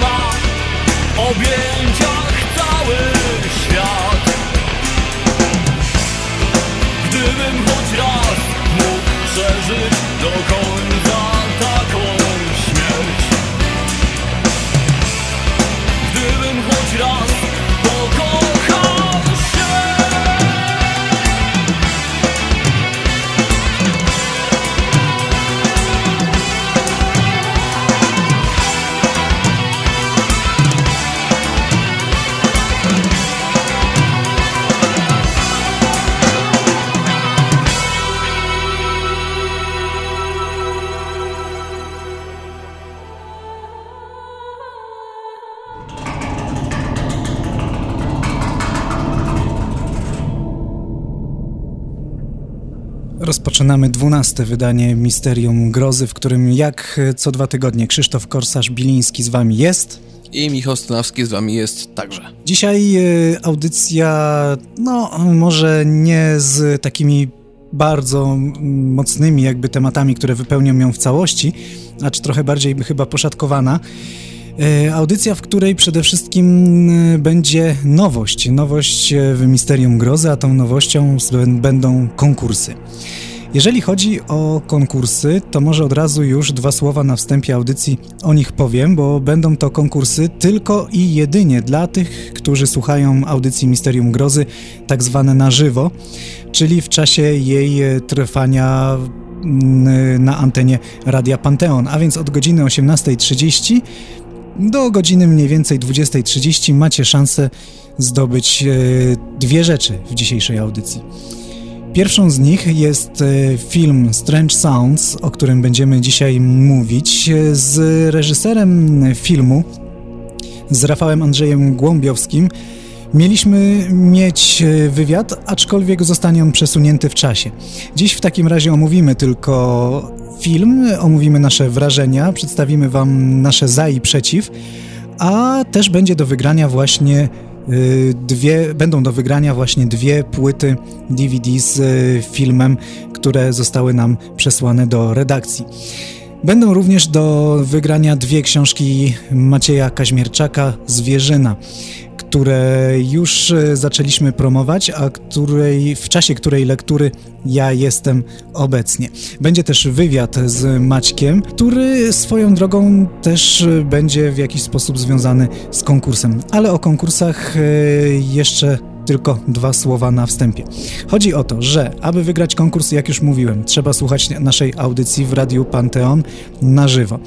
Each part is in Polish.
ma w objęciach cały świat Gdybym choć raz mógł przeżyć Rozpoczynamy dwunaste wydanie Misterium Grozy, w którym jak co dwa tygodnie Krzysztof Korsarz-Biliński z wami jest. I Michał Stanowski z wami jest także. Dzisiaj e, audycja, no może nie z takimi bardzo mocnymi jakby tematami, które wypełnią ją w całości, acz trochę bardziej chyba poszatkowana. E, Audycja, w której przede wszystkim e, będzie nowość. Nowość e, w Misterium Grozy, a tą nowością będą konkursy. Jeżeli chodzi o konkursy, to może od razu już dwa słowa na wstępie audycji o nich powiem, bo będą to konkursy tylko i jedynie dla tych, którzy słuchają audycji Misterium Grozy, tak zwane na żywo, czyli w czasie jej trwania mm, na antenie Radia Panteon, a więc od godziny 18.30 do godziny mniej więcej 20.30 macie szansę zdobyć e, dwie rzeczy w dzisiejszej audycji. Pierwszą z nich jest e, film Strange Sounds, o którym będziemy dzisiaj mówić, e, z reżyserem filmu, z Rafałem Andrzejem Głąbiowskim. Mieliśmy mieć e, wywiad, aczkolwiek zostanie on przesunięty w czasie. Dziś w takim razie omówimy tylko film, omówimy nasze wrażenia, przedstawimy Wam nasze za i przeciw, a też będzie do wygrania właśnie dwie, będą do wygrania właśnie dwie płyty DVD z y, filmem, które zostały nam przesłane do redakcji. Będą również do wygrania dwie książki Macieja Kaźmierczaka Zwierzyna które już e, zaczęliśmy promować, a której, w czasie której lektury ja jestem obecnie. Będzie też wywiad z Maćkiem, który swoją drogą też e, będzie w jakiś sposób związany z konkursem. Ale o konkursach e, jeszcze tylko dwa słowa na wstępie. Chodzi o to, że aby wygrać konkurs, jak już mówiłem, trzeba słuchać naszej audycji w Radiu Panteon na żywo.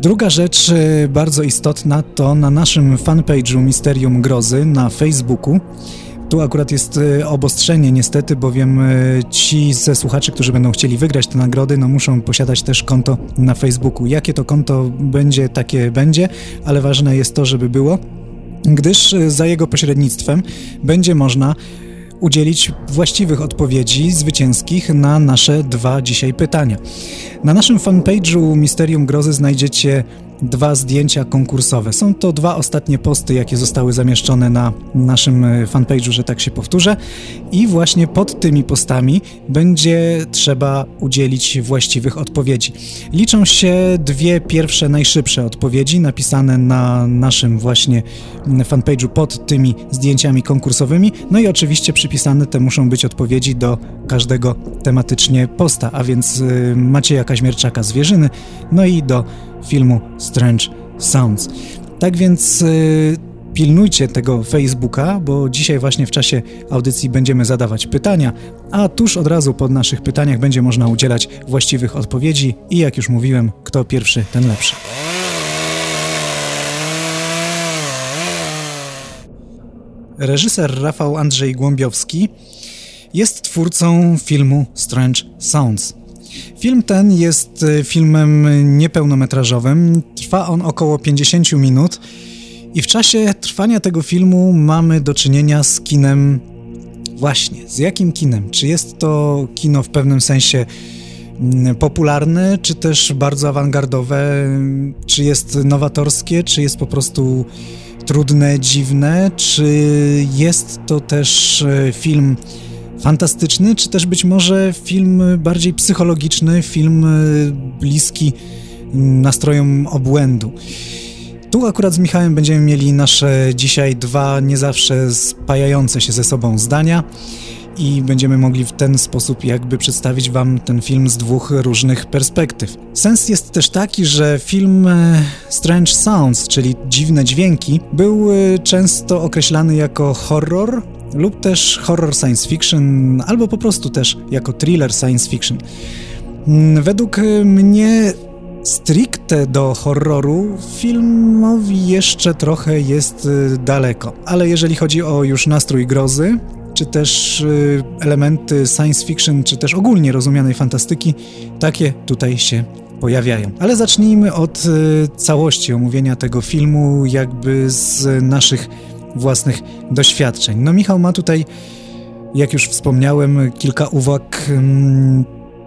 Druga rzecz e, bardzo istotna to na naszym fanpage'u Misterium Grozy na Facebooku. Tu akurat jest e, obostrzenie niestety, bowiem e, ci ze słuchaczy, którzy będą chcieli wygrać te nagrody, no muszą posiadać też konto na Facebooku. Jakie to konto będzie, takie będzie, ale ważne jest to, żeby było, gdyż za jego pośrednictwem będzie można udzielić właściwych odpowiedzi zwycięskich na nasze dwa dzisiaj pytania. Na naszym fanpage'u Misterium Grozy znajdziecie dwa zdjęcia konkursowe. Są to dwa ostatnie posty, jakie zostały zamieszczone na naszym e, fanpage'u, że tak się powtórzę. I właśnie pod tymi postami będzie trzeba udzielić właściwych odpowiedzi. Liczą się dwie pierwsze, najszybsze odpowiedzi napisane na naszym właśnie fanpage'u pod tymi zdjęciami konkursowymi. No i oczywiście przypisane te muszą być odpowiedzi do każdego tematycznie posta, a więc y, Macieja Kaźmierczaka Zwierzyny, no i do filmu Strange Sounds. Tak więc yy, pilnujcie tego Facebooka, bo dzisiaj właśnie w czasie audycji będziemy zadawać pytania, a tuż od razu po naszych pytaniach będzie można udzielać właściwych odpowiedzi i jak już mówiłem, kto pierwszy, ten lepszy. Reżyser Rafał Andrzej Głąbiowski jest twórcą filmu Strange Sounds. Film ten jest e, filmem niepełnometrażowym. Trwa on około 50 minut i w czasie trwania tego filmu mamy do czynienia z kinem. Właśnie, z jakim kinem? Czy jest to kino w pewnym sensie mm, popularne, czy też bardzo awangardowe? Czy jest nowatorskie, czy jest po prostu trudne, dziwne? Czy jest to też e, film fantastyczny, czy też być może film bardziej psychologiczny, film e, bliski nastrojom obłędu. Tu akurat z Michałem będziemy mieli nasze dzisiaj dwa nie zawsze spajające się ze sobą zdania i będziemy mogli w ten sposób jakby przedstawić Wam ten film z dwóch różnych perspektyw. Sens jest też taki, że film e, Strange Sounds, czyli dziwne dźwięki, był e, często określany jako horror lub też horror science fiction, albo po prostu też jako thriller science fiction. Mm, według mnie stricte do horroru filmowi jeszcze trochę jest y, daleko, ale jeżeli chodzi o już nastrój grozy, czy też y, elementy science fiction, czy też ogólnie rozumianej fantastyki, takie tutaj się pojawiają. Ale zacznijmy od y, całości omówienia tego filmu, jakby z naszych własnych doświadczeń. No Michał ma tutaj, jak już wspomniałem, kilka uwag mm,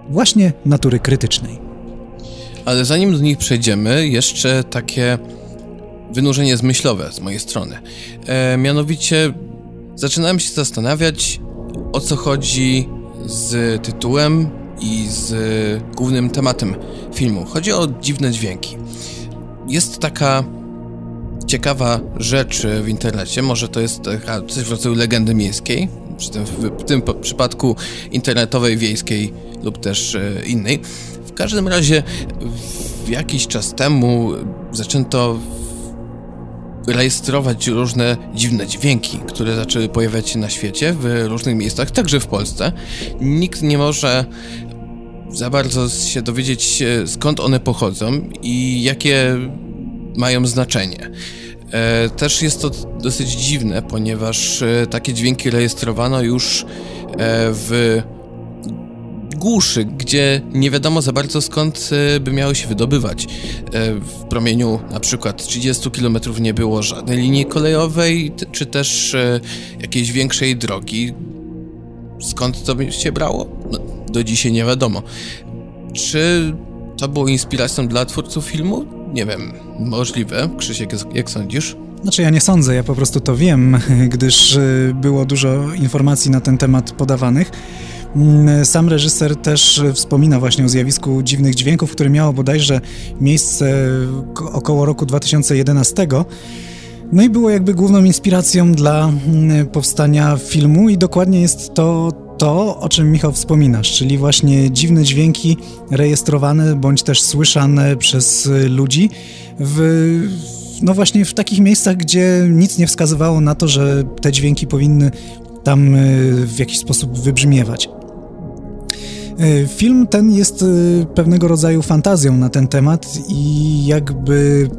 właśnie natury krytycznej. Ale zanim do nich przejdziemy, jeszcze takie wynurzenie zmyślowe z mojej strony. E, mianowicie zaczynałem się zastanawiać, o co chodzi z tytułem i z głównym tematem filmu. Chodzi o dziwne dźwięki. Jest taka ciekawa rzecz w internecie, może to jest coś w rodzaju legendy miejskiej, tym, w tym przypadku internetowej, wiejskiej lub też e, innej. W każdym razie jakiś czas temu zaczęto rejestrować różne dziwne dźwięki, które zaczęły pojawiać się na świecie w różnych miejscach, także w Polsce. Nikt nie może za bardzo się dowiedzieć, skąd one pochodzą i jakie mają znaczenie. E, też jest to dosyć dziwne, ponieważ e, takie dźwięki rejestrowano już e, w głuszy, gdzie nie wiadomo za bardzo skąd by miały się wydobywać. W promieniu na przykład 30 km nie było żadnej linii kolejowej, czy też jakiejś większej drogi. Skąd to się brało? No, do dzisiaj nie wiadomo. Czy to było inspiracją dla twórców filmu? Nie wiem, możliwe. Krzysiek, jak sądzisz? Znaczy ja nie sądzę, ja po prostu to wiem, gdyż y, było dużo informacji na ten temat podawanych. Mm, sam reżyser też wspomina właśnie o zjawisku dziwnych dźwięków, które miało bodajże miejsce około roku 2011. No i było jakby główną inspiracją dla mm, powstania filmu i dokładnie jest to to, o czym Michał wspominasz, czyli właśnie dziwne dźwięki rejestrowane bądź też słyszane przez ludzi w, no właśnie w takich miejscach, gdzie nic nie wskazywało na to, że te dźwięki powinny tam y, w jakiś sposób wybrzmiewać. Y, film ten jest y, pewnego rodzaju fantazją na ten temat i jakby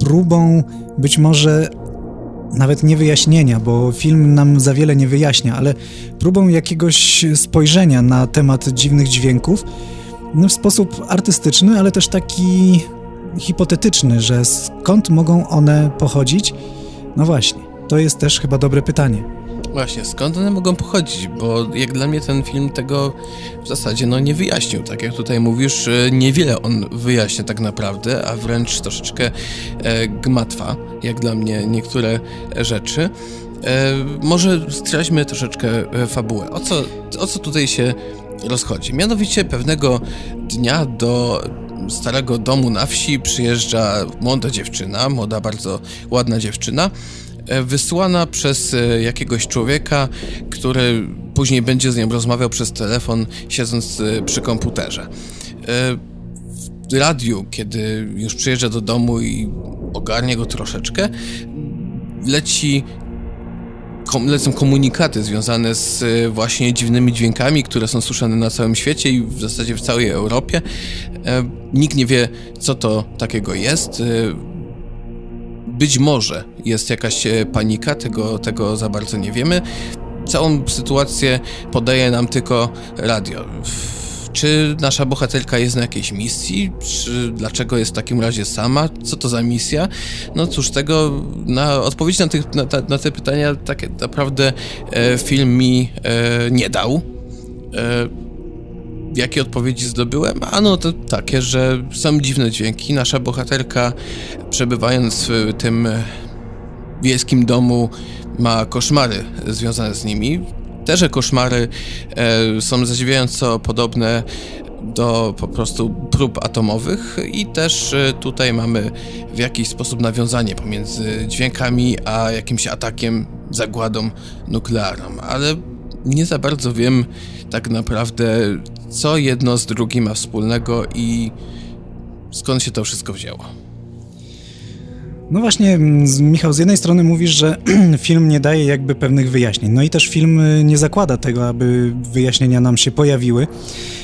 próbą być może nawet nie wyjaśnienia, bo film nam za wiele nie wyjaśnia, ale próbą jakiegoś spojrzenia na temat dziwnych dźwięków no w sposób artystyczny, ale też taki hipotetyczny, że skąd mogą one pochodzić? No właśnie, to jest też chyba dobre pytanie. Właśnie, skąd one mogą pochodzić? Bo jak dla mnie ten film tego w zasadzie no, nie wyjaśnił. Tak jak tutaj mówisz, niewiele on wyjaśnia tak naprawdę, a wręcz troszeczkę e, gmatwa, jak dla mnie niektóre rzeczy. E, może straćmy troszeczkę e, fabułę. O co, o co tutaj się rozchodzi? Mianowicie pewnego dnia do starego domu na wsi przyjeżdża młoda dziewczyna, młoda, bardzo ładna dziewczyna, E, wysłana przez e, jakiegoś człowieka, który później będzie z nią rozmawiał przez telefon, siedząc e, przy komputerze. W radiu, kiedy już przyjeżdża do domu i ogarnie go troszeczkę, leci lecą komunikaty związane z właśnie dziwnymi dźwiękami, które są słyszane na całym świecie i w zasadzie w całej Europie. Nikt nie wie, co to takiego jest. Być może jest jakaś e, panika, tego, tego za bardzo nie wiemy. Całą sytuację podaje nam tylko radio. Czy nasza bohaterka jest na jakiejś misji? Czy dlaczego jest w takim razie sama? Co to za misja? No cóż, tego na odpowiedź na, tych, na, na te pytania tak naprawdę e, film mi e, nie dał. E, jakie odpowiedzi zdobyłem? Ano to takie, że są dziwne dźwięki. Nasza bohaterka, przebywając w tym wiejskim domu, ma koszmary związane z nimi. Te koszmary e, są zadziwiająco podobne do po prostu prób atomowych i też e, tutaj mamy w jakiś sposób nawiązanie pomiędzy dźwiękami a jakimś atakiem, zagładą nuklearną, ale nie za bardzo wiem tak naprawdę, co jedno z drugim ma wspólnego i skąd się to wszystko wzięło. No właśnie, Michał, z jednej strony mówisz, że film nie daje jakby pewnych wyjaśnień, no i też film y, nie zakłada tego, aby wyjaśnienia nam się pojawiły.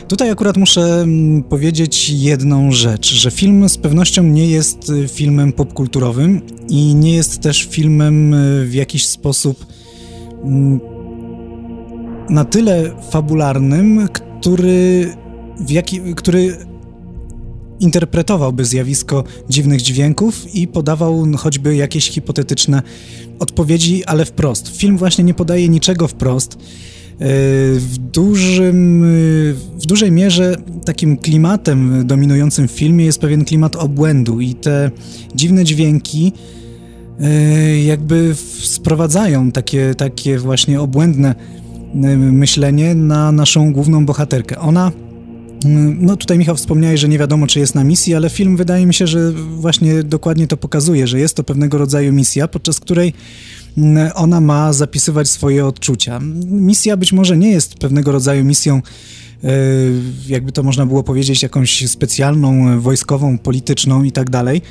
Tutaj akurat muszę powiedzieć jedną rzecz, że film z pewnością nie jest y, filmem popkulturowym i nie jest też filmem y, w jakiś sposób na tyle fabularnym, który, w jaki, który interpretowałby zjawisko dziwnych dźwięków i podawał choćby jakieś hipotetyczne odpowiedzi, ale wprost. Film właśnie nie podaje niczego wprost. E, w, dużym, w dużej mierze takim klimatem dominującym w filmie jest pewien klimat obłędu i te dziwne dźwięki e, jakby sprowadzają takie, takie właśnie obłędne myślenie na naszą główną bohaterkę. Ona y, no tutaj Michał wspomniałeś, że nie wiadomo, czy jest na misji, ale film wydaje mi się, że właśnie dokładnie to pokazuje, że jest to pewnego rodzaju misja, podczas której y, ona ma zapisywać swoje odczucia. Misja być może nie jest pewnego rodzaju misją jakby to można było powiedzieć, jakąś specjalną, wojskową, polityczną i tak dalej,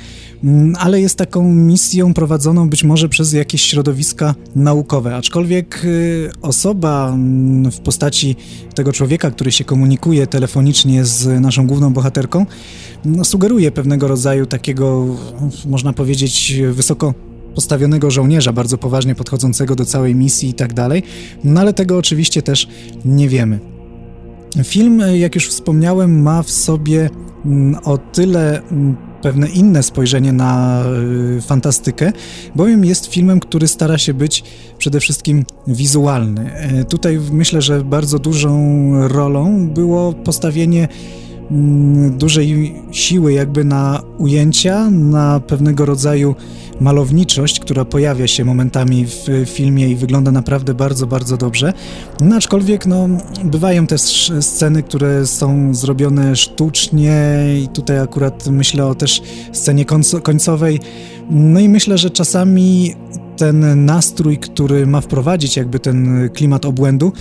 mm, ale jest taką misją prowadzoną być może przez jakieś środowiska naukowe, aczkolwiek e, osoba mm, w postaci tego człowieka, który się komunikuje telefonicznie z naszą główną bohaterką, no, sugeruje pewnego rodzaju takiego, można powiedzieć, wysoko postawionego żołnierza, bardzo poważnie podchodzącego do całej misji i tak dalej, no ale tego oczywiście też nie wiemy. Film, jak już wspomniałem, ma w sobie mm, o tyle mm, pewne inne spojrzenie na y, fantastykę, bowiem jest filmem, który stara się być przede wszystkim wizualny. E, tutaj myślę, że bardzo dużą rolą było postawienie dużej siły jakby na ujęcia, na pewnego rodzaju malowniczość, która pojawia się momentami w filmie i wygląda naprawdę bardzo, bardzo dobrze. No, aczkolwiek no, bywają też sceny, które są zrobione sztucznie i tutaj akurat myślę o też scenie końcowej. No i myślę, że czasami ten nastrój, który ma wprowadzić jakby ten klimat obłędu,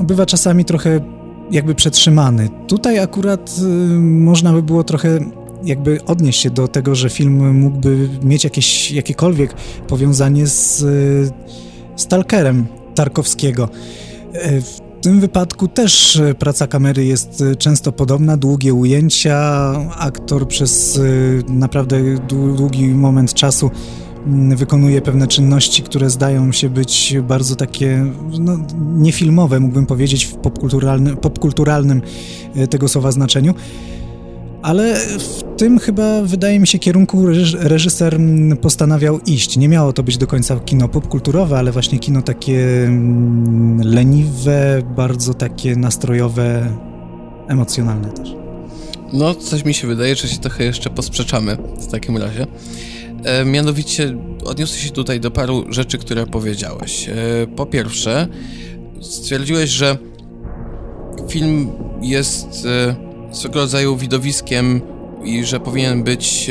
bywa czasami trochę jakby przetrzymany. Tutaj akurat y, można by było trochę jakby odnieść się do tego, że film mógłby mieć jakieś, jakiekolwiek powiązanie z y, Stalkerem Tarkowskiego. Y, w tym wypadku też praca kamery jest często podobna, długie ujęcia, aktor przez naprawdę długi moment czasu wykonuje pewne czynności, które zdają się być bardzo takie no, niefilmowe, mógłbym powiedzieć, w popkulturalnym, popkulturalnym e, tego słowa znaczeniu. Ale w tym chyba, wydaje mi się, kierunku reżyser mm, postanawiał iść. Nie miało to być do końca kino popkulturowe, ale właśnie kino takie mm, leniwe, bardzo takie nastrojowe, emocjonalne też. No, coś mi się wydaje, że się trochę jeszcze posprzeczamy w takim razie. E, mianowicie odniosę się tutaj do paru rzeczy, które powiedziałeś. E, po pierwsze, stwierdziłeś, że film jest e, swego rodzaju widowiskiem i że powinien być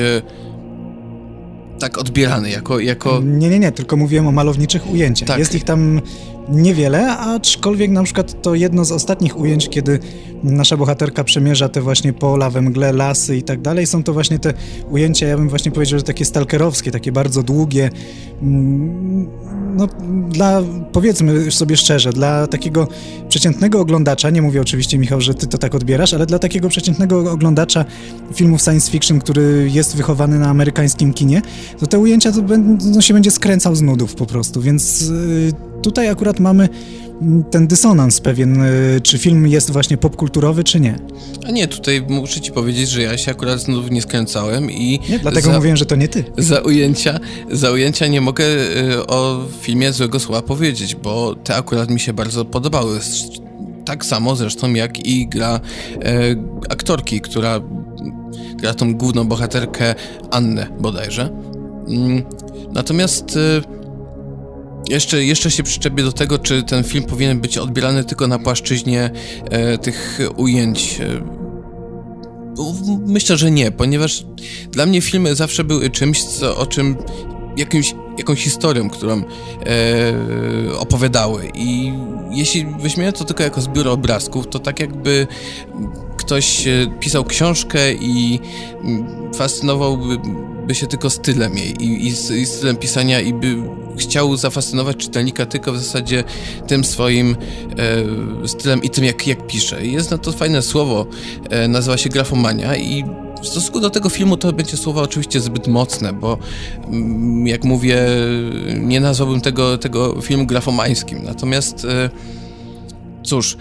tak odbierany jako, jako... Nie, nie, nie, tylko mówiłem o malowniczych ujęciach. Tak. Jest ich tam niewiele, aczkolwiek na przykład to jedno z ostatnich ujęć, kiedy nasza bohaterka przemierza te właśnie pola we mgle, lasy i tak dalej, są to właśnie te ujęcia, ja bym właśnie powiedział, że takie stalkerowskie, takie bardzo długie, mm, no dla, powiedzmy sobie szczerze, dla takiego przeciętnego oglądacza, nie mówię oczywiście Michał, że ty to tak odbierasz, ale dla takiego przeciętnego oglądacza filmów science fiction, który jest wychowany na amerykańskim kinie, to te ujęcia to no, się będzie skręcał z nudów po prostu, więc y, tutaj akurat mamy mm, ten dysonans pewien, y, czy film jest właśnie popkulturowy, czy nie. A nie, tutaj muszę ci powiedzieć, że ja się akurat znów nie skręcałem i... Nie, dlatego za, mówiłem, że to nie ty. Za ujęcia, za ujęcia nie mogę y, o filmie złego słowa powiedzieć, bo te akurat mi się bardzo podobały. Tak samo zresztą jak i gra e, aktorki, która gra tą główną bohaterkę Annę bodajże. Mm, natomiast... E, jeszcze, jeszcze się przyczepię do tego, czy ten film powinien być odbierany tylko na płaszczyźnie e, tych ujęć. E, myślę, że nie, ponieważ dla mnie filmy zawsze były czymś, co, o czym jakimś, jakąś historią, którą e, opowiadały. I jeśli weźmiemy to tylko jako zbiór obrazków, to tak jakby ktoś e, pisał książkę i fascynowałby by się tylko stylem jej i, i, i stylem pisania i by chciał zafascynować czytelnika tylko w zasadzie tym swoim e, stylem i tym, jak, jak pisze. Jest na to fajne słowo, e, nazywa się grafomania i w stosunku do tego filmu to będzie słowo oczywiście zbyt mocne, bo mm, jak mówię, nie nazwałbym tego, tego filmu grafomańskim. Natomiast e, cóż,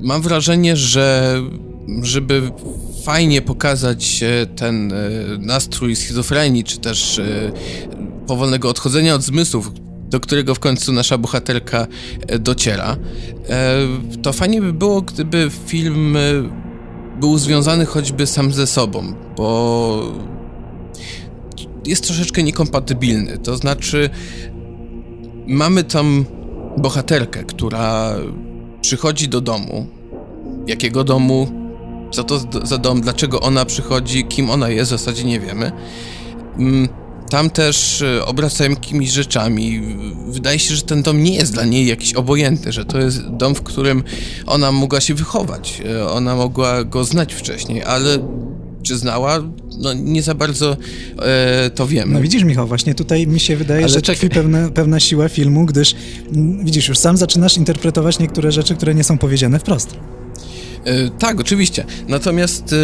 mam wrażenie, że żeby fajnie pokazać ten e, nastrój schizofrenii, czy też e, powolnego odchodzenia od zmysłów, do którego w końcu nasza bohaterka e, dociera, to fajnie by było, gdyby film był związany choćby sam ze sobą, bo jest troszeczkę niekompatybilny. To znaczy, mamy tam bohaterkę, która przychodzi do domu. Jakiego domu? Co to za dom? Dlaczego ona przychodzi? Kim ona jest? W zasadzie nie wiemy. Mm, tam też e, obracają jakimiś rzeczami. Wydaje się, że ten dom nie jest dla niej jakiś obojętny, że to jest dom, w którym ona mogła się wychować. E, ona mogła go znać wcześniej, ale czy znała? No nie za bardzo e, to wiemy. No widzisz Michał, właśnie tutaj mi się wydaje, Ale że czekaj. tkwi pewna, pewna siła filmu, gdyż mm, widzisz, już sam zaczynasz interpretować niektóre rzeczy, które nie są powiedziane wprost. E, tak, oczywiście. Natomiast e,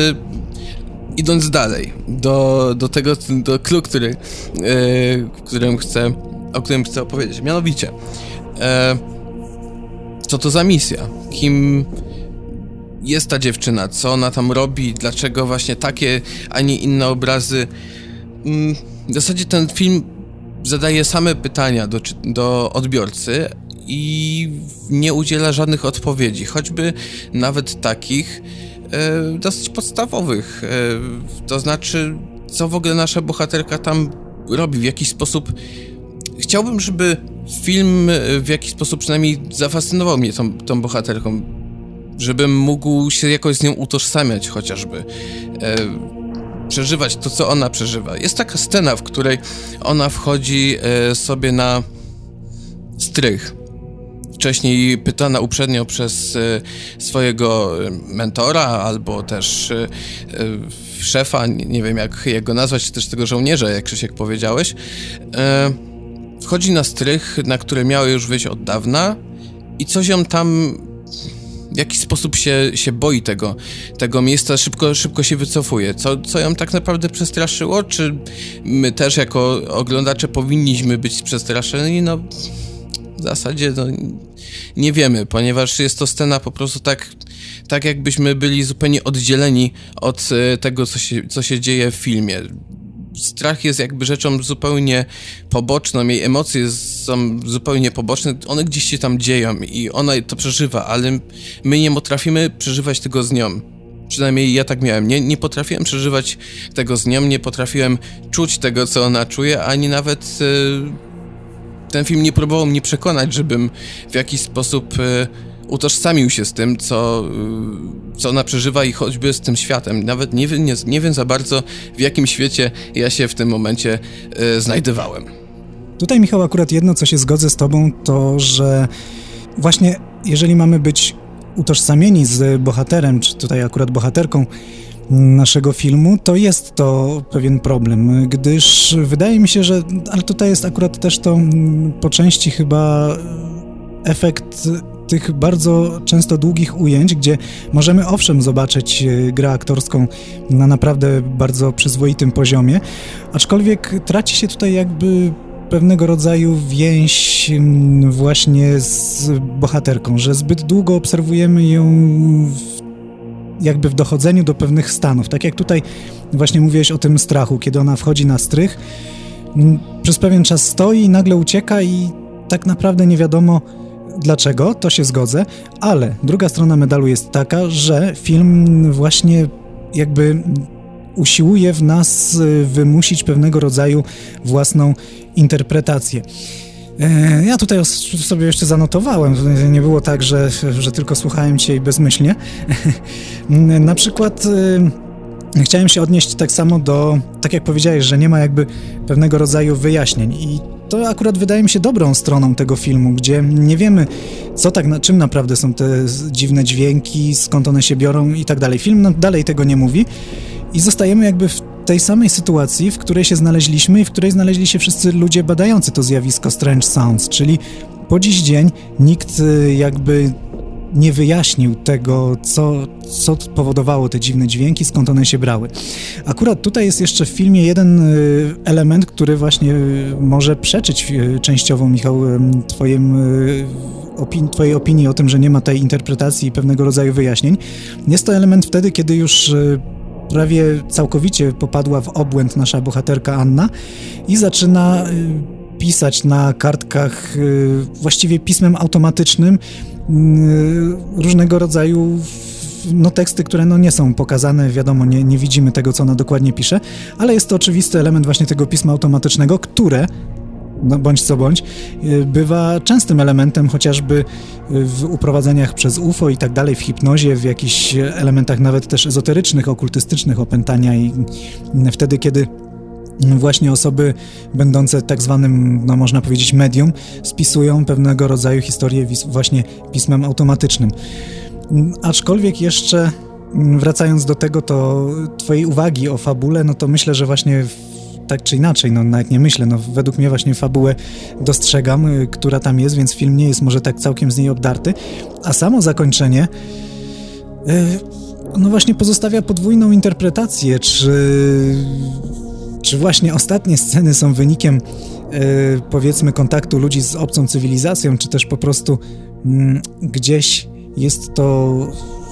idąc dalej do, do tego, do clue, który, e, którym chcę, o którym chcę opowiedzieć. Mianowicie, e, co to za misja? Kim jest ta dziewczyna? Co ona tam robi? Dlaczego właśnie takie, a nie inne obrazy? Mm, w zasadzie ten film zadaje same pytania do, do odbiorcy i nie udziela żadnych odpowiedzi, choćby nawet takich, e, dosyć podstawowych. E, to znaczy, co w ogóle nasza bohaterka tam robi, w jaki sposób. Chciałbym, żeby film w jakiś sposób przynajmniej zafascynował mnie tą, tą bohaterką. Żebym mógł się jakoś z nią utożsamiać, chociażby. E, przeżywać to, co ona przeżywa. Jest taka scena, w której ona wchodzi e, sobie na strych wcześniej pytana uprzednio przez e, swojego mentora albo też e, e, szefa, nie wiem jak, jak go nazwać, czy też tego żołnierza, jak Krzysiek powiedziałeś, wchodzi na strych, na które miały już wyjść od dawna i coś ją tam w jakiś sposób się, się boi tego, tego miejsca, szybko, szybko się wycofuje. Co, co ją tak naprawdę przestraszyło? Czy my też jako oglądacze powinniśmy być przestraszeni? No, w zasadzie no, nie wiemy, ponieważ jest to scena po prostu tak, tak jakbyśmy byli zupełnie oddzieleni od e, tego, co się, co się dzieje w filmie. Strach jest jakby rzeczą zupełnie poboczną, jej emocje są zupełnie poboczne, one gdzieś się tam dzieją i ona to przeżywa, ale my nie potrafimy przeżywać tego z nią. Przynajmniej ja tak miałem. Nie, nie potrafiłem przeżywać tego z nią, nie potrafiłem czuć tego, co ona czuje, ani nawet. Yy, ten film nie próbował mnie przekonać, żebym w jakiś sposób e, utożsamił się z tym, co, e, co ona przeżywa i choćby z tym światem. Nawet nie, nie, nie wiem za bardzo, w jakim świecie ja się w tym momencie e, znajdowałem. Tutaj, Michał, akurat jedno, co się zgodzę z Tobą, to że właśnie jeżeli mamy być utożsamieni z bohaterem, czy tutaj akurat bohaterką, naszego filmu, to jest to pewien problem, gdyż wydaje mi się, że, ale tutaj jest akurat też to mm, po części chyba efekt tych bardzo często długich ujęć, gdzie możemy owszem zobaczyć e, grę aktorską na naprawdę bardzo przyzwoitym poziomie, aczkolwiek traci się tutaj jakby pewnego rodzaju więź właśnie z bohaterką, że zbyt długo obserwujemy ją w jakby w dochodzeniu do pewnych stanów. Tak jak tutaj właśnie mówiłeś o tym strachu, kiedy ona wchodzi na strych, przez pewien czas stoi i nagle ucieka i tak naprawdę nie wiadomo dlaczego, to się zgodzę, ale druga strona medalu jest taka, że film właśnie jakby usiłuje w nas y, wymusić pewnego rodzaju własną interpretację. E, ja tutaj sobie jeszcze zanotowałem, nie było tak, że, że tylko słuchałem Cię bezmyślnie. Na przykład e, chciałem się odnieść tak samo do, tak jak powiedziałeś, że nie ma jakby pewnego rodzaju wyjaśnień i to akurat wydaje mi się dobrą stroną tego filmu, gdzie nie wiemy, co tak, na, czym naprawdę są te dziwne dźwięki, skąd one się biorą i tak dalej. Film dalej tego nie mówi i zostajemy jakby w tej samej sytuacji, w której się znaleźliśmy i w której znaleźli się wszyscy ludzie badający to zjawisko Strange Sounds, czyli po dziś dzień nikt y, jakby nie wyjaśnił tego, co, co powodowało te dziwne dźwięki, skąd one się brały. Akurat tutaj jest jeszcze w filmie jeden y, element, który właśnie y, może przeczyć częściowo, Michał, twoim, twojej opinii o tym, że nie ma tej interpretacji i pewnego rodzaju wyjaśnień. Jest to element wtedy, kiedy już prawie całkowicie popadła w obłęd nasza bohaterka Anna i zaczyna y, pisać na kartkach y, właściwie pismem automatycznym y, różnego rodzaju no, teksty, które no, nie są pokazane, wiadomo, nie, nie widzimy tego, co ona dokładnie pisze, ale jest to oczywisty element właśnie tego pisma automatycznego, które no bądź co bądź, y, bywa częstym elementem chociażby w uprowadzeniach przez UFO i tak dalej, w hipnozie, w jakichś elementach nawet też ezoterycznych, okultystycznych opętania i wtedy, kiedy właśnie osoby będące tak zwanym, no można powiedzieć, medium, spisują pewnego rodzaju historie właśnie pismem automatycznym. Aczkolwiek jeszcze wracając do tego, to twojej uwagi o fabule, no to myślę, że właśnie tak czy inaczej, no nawet nie myślę, no według mnie właśnie fabułę dostrzegam, y, która tam jest, więc film nie jest może tak całkiem z niej obdarty, a samo zakończenie y, no właśnie pozostawia podwójną interpretację, czy, czy właśnie ostatnie sceny są wynikiem y, powiedzmy kontaktu ludzi z obcą cywilizacją, czy też po prostu mm, gdzieś jest to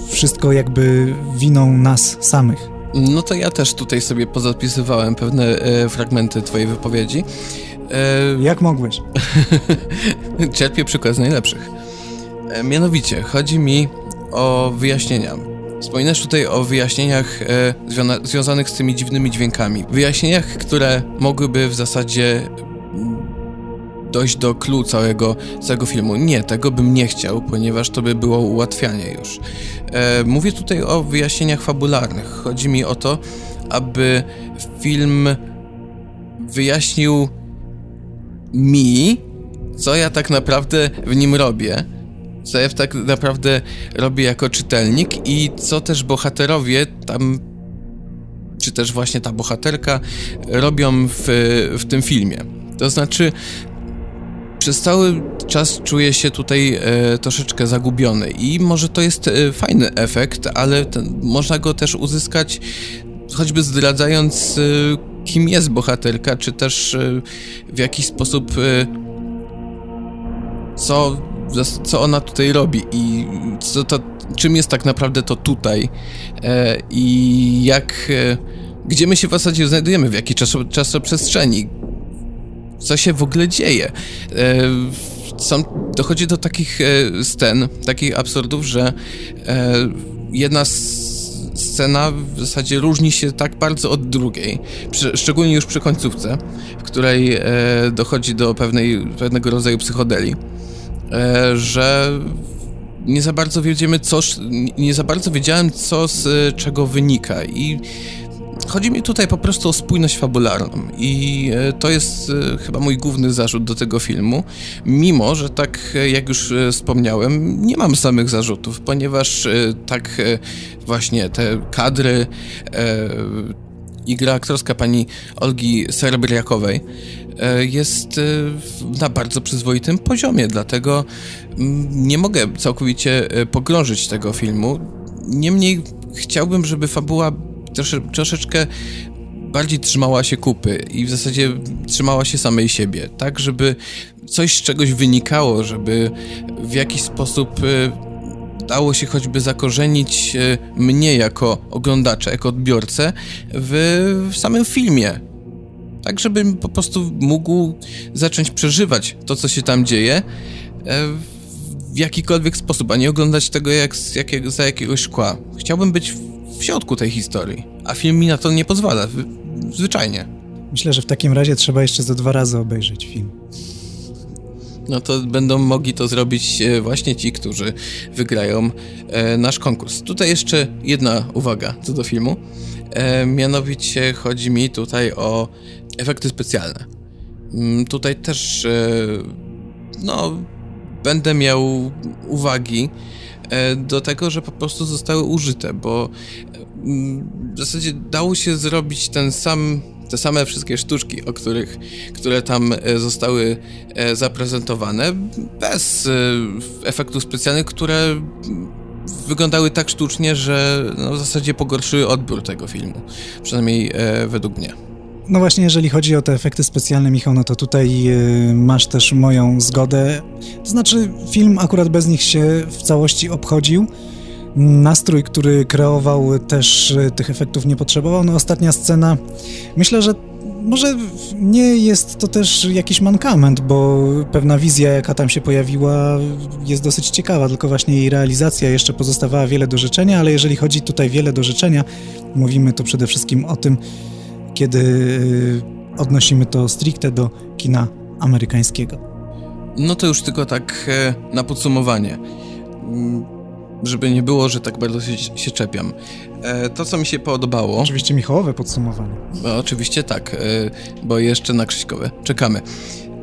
wszystko jakby winą nas samych. No to ja też tutaj sobie pozapisywałem pewne e, fragmenty twojej wypowiedzi. E, Jak mogłeś? Czerpię przykład z najlepszych. E, mianowicie, chodzi mi o wyjaśnienia. Wspominasz tutaj o wyjaśnieniach e, zwiona- związanych z tymi dziwnymi dźwiękami. Wyjaśnieniach, które mogłyby w zasadzie mm, dojść do clue całego, całego filmu. Nie, tego bym nie chciał, ponieważ to by było ułatwianie już. E, mówię tutaj o wyjaśnieniach fabularnych. Chodzi mi o to, aby film wyjaśnił mi, co ja tak naprawdę w nim robię, co ja tak naprawdę robię jako czytelnik i co też bohaterowie tam, czy też właśnie ta bohaterka robią w, w tym filmie. To znaczy, przez cały czas czuję się tutaj e, troszeczkę zagubiony i może to jest e, fajny efekt, ale ten, można go też uzyskać choćby zdradzając e, kim jest bohaterka, czy też e, w jakiś sposób e, co, co ona tutaj robi i co to, czym jest tak naprawdę to tutaj e, i jak, e, gdzie my się w zasadzie znajdujemy, w jakiej czaso, czasoprzestrzeni, co się w ogóle dzieje. E, są, dochodzi do takich e, scen, takich absurdów, że e, jedna scena w zasadzie różni się tak bardzo od drugiej, szczególnie już przy końcówce, w której e, dochodzi do pewnej, pewnego rodzaju psychodeli, że nie za bardzo wiedziemy, co, nie za bardzo wiedziałem, co z e, czego wynika. I Chodzi mi tutaj po prostu o spójność fabularną. I e, to jest e, chyba mój główny zarzut do tego filmu, mimo że tak e, jak już e, wspomniałem, nie mam samych zarzutów, ponieważ e, tak e, właśnie te kadry e, i gra aktorska pani Olgi Serbriakowej e, jest e, na bardzo przyzwoitym poziomie, dlatego mm, nie mogę całkowicie e, pogrążyć tego filmu. Niemniej chciałbym, żeby fabuła trosze, troszeczkę bardziej trzymała się kupy i w zasadzie trzymała się samej siebie, tak żeby coś z czegoś wynikało, żeby w jakiś sposób e, dało się choćby zakorzenić e, mnie jako oglądacza, jako odbiorcę w, w samym filmie. Tak, żebym po prostu mógł zacząć przeżywać to, co się tam dzieje e, w jakikolwiek sposób, a nie oglądać tego jak, jakiego, za jakiegoś szkła. Chciałbym być w, środku tej historii, a film mi na to nie pozwala, zwyczajnie. Myślę, że w takim razie trzeba jeszcze za dwa razy obejrzeć film. No to będą mogli to zrobić e, właśnie ci, którzy wygrają e, nasz konkurs. Tutaj jeszcze jedna uwaga co do filmu. E, mianowicie chodzi mi tutaj o efekty specjalne. Mm, tutaj też no będę miał uwagi do tego, że po prostu zostały użyte, bo mm, w zasadzie dało się zrobić ten sam, te same wszystkie sztuczki, o których, które tam e, zostały e, zaprezentowane, bez e, efektów specjalnych, które wyglądały tak sztucznie, że no, w zasadzie pogorszyły odbiór tego filmu. Przynajmniej według mnie. No właśnie, jeżeli chodzi o te efekty specjalne, Michał, no to tutaj y, masz też moją zgodę. To znaczy, film akurat bez nich się w całości obchodził. Nastrój, który kreował, też y, tych efektów nie potrzebował. No ostatnia scena, myślę, że może nie jest to też jakiś mankament, bo pewna wizja, jaka tam się pojawiła, jest dosyć ciekawa, tylko właśnie jej realizacja jeszcze pozostawała wiele do życzenia, ale jeżeli chodzi tutaj wiele do życzenia, mówimy tu przede wszystkim o tym, kiedy y, odnosimy to stricte do kina amerykańskiego. No to już tylko tak e, na podsumowanie. Żeby nie było, że tak bardzo się, się czepiam. E, to, co mi się podobało. Oczywiście Michałowe podsumowanie. No, oczywiście tak, e, bo jeszcze na Krzyśkowe czekamy.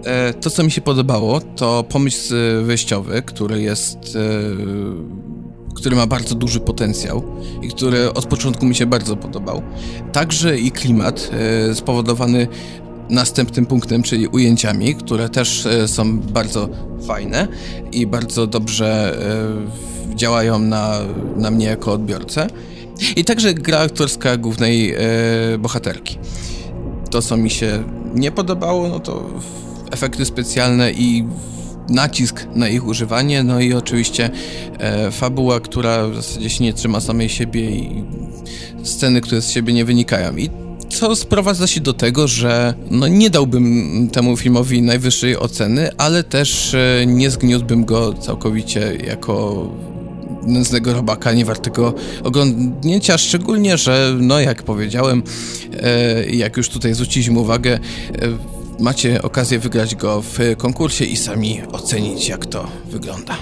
E, To, co mi się podobało, to pomysł e, wyjściowy, który jest. e, który ma bardzo duży potencjał i który od początku mi się bardzo podobał. Także i klimat e, spowodowany następnym punktem, czyli ujęciami, które też e, są bardzo fajne i bardzo dobrze e, działają na, na mnie jako odbiorcę. I także gra aktorska głównej e, bohaterki. To, co mi się nie podobało, no to efekty specjalne i nacisk na ich używanie, no i oczywiście fabuła, która w zasadzie się nie trzyma samej siebie i sceny, które z siebie nie wynikają. I co sprowadza się do tego, że no nie dałbym temu filmowi najwyższej oceny, ale też e, nie zgniótłbym go całkowicie jako nędznego robaka nie wartego oglądnięcia, szczególnie, że no jak powiedziałem, e, jak już tutaj zwróciliśmy uwagę, e, macie okazję wygrać go w konkursie i sami ocenić jak to wygląda.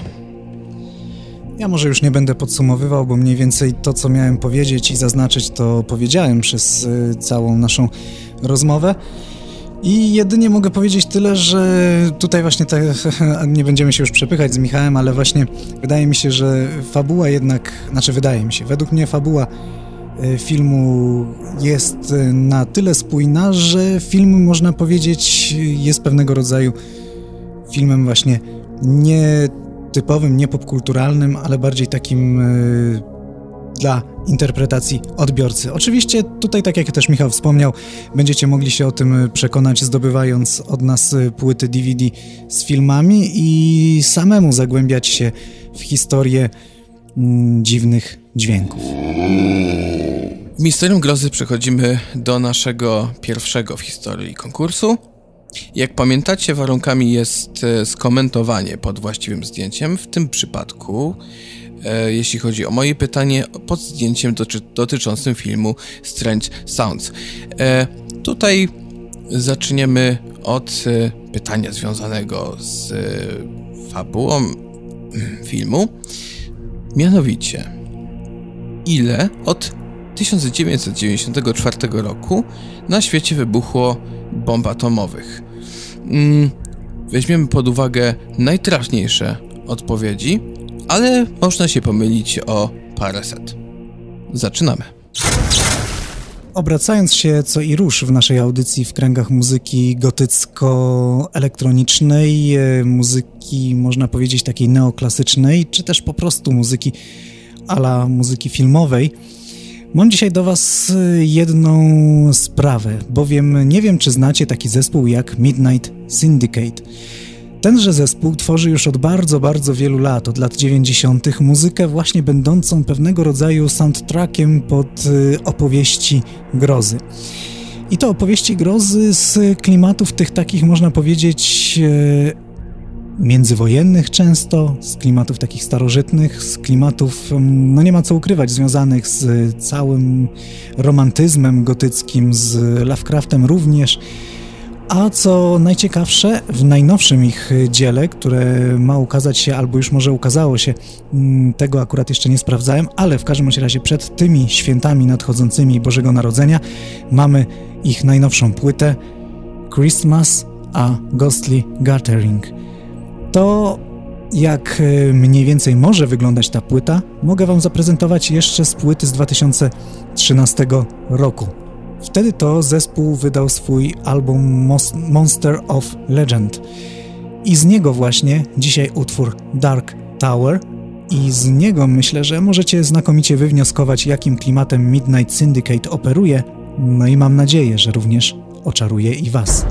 Ja może już nie będę podsumowywał, bo mniej więcej to, co miałem powiedzieć i zaznaczyć, to powiedziałem przez y, całą naszą rozmowę. I jedynie mogę powiedzieć tyle, że tutaj właśnie tak, nie będziemy się już przepychać z Michałem, ale właśnie wydaje mi się, że fabuła jednak, znaczy wydaje mi się, według mnie fabuła y, filmu jest y, na tyle spójna, że film można powiedzieć jest pewnego rodzaju filmem właśnie nie typowym, nie popkulturalnym, ale bardziej takim y, dla interpretacji odbiorcy. Oczywiście tutaj, tak jak też Michał wspomniał, będziecie mogli się o tym przekonać, zdobywając od nas płyty DVD z filmami i samemu zagłębiać się w historię mm, dziwnych dźwięków. W Misterium Grozy przechodzimy do naszego pierwszego w historii konkursu. Jak pamiętacie, warunkami jest e, skomentowanie pod właściwym zdjęciem. W tym przypadku, e, jeśli chodzi o moje pytanie, pod zdjęciem doty dotyczącym filmu Strange Sounds. E, tutaj zaczniemy od pytania związanego z fabułą mm, filmu. Mianowicie, ile od 1994 roku na świecie wybuchło bomb atomowych. Mm, weźmiemy pod uwagę najtrafniejsze odpowiedzi, ale można się pomylić o paręset. Zaczynamy. Obracając się co i rusz w naszej audycji w kręgach muzyki gotycko-elektronicznej, e, muzyki można powiedzieć takiej neoklasycznej, czy też po prostu muzyki ala muzyki filmowej, Mam dzisiaj do Was y, jedną sprawę, bowiem nie wiem, czy znacie taki zespół jak Midnight Syndicate. Tenże zespół tworzy już od bardzo, bardzo wielu lat, od lat 90., muzykę właśnie będącą pewnego rodzaju soundtrackiem pod y, opowieści grozy. I to opowieści grozy z klimatów tych takich, można powiedzieć, y, międzywojennych często, z klimatów takich starożytnych, z klimatów, no nie ma co ukrywać, związanych z całym romantyzmem gotyckim, z Lovecraftem również. A co najciekawsze, w najnowszym ich dziele, które ma ukazać się, albo już może ukazało się, tego akurat jeszcze nie sprawdzałem, ale w każdym razie przed tymi świętami nadchodzącymi Bożego Narodzenia mamy ich najnowszą płytę Christmas a Ghostly Gathering. To jak e, mniej więcej może wyglądać ta płyta, mogę Wam zaprezentować jeszcze z płyty z 2013 roku. Wtedy to zespół wydał swój album Monster of Legend. I z niego właśnie dzisiaj utwór Dark Tower. I z niego myślę, że możecie znakomicie wywnioskować, jakim klimatem Midnight Syndicate operuje. No i mam nadzieję, że również oczaruje i Was.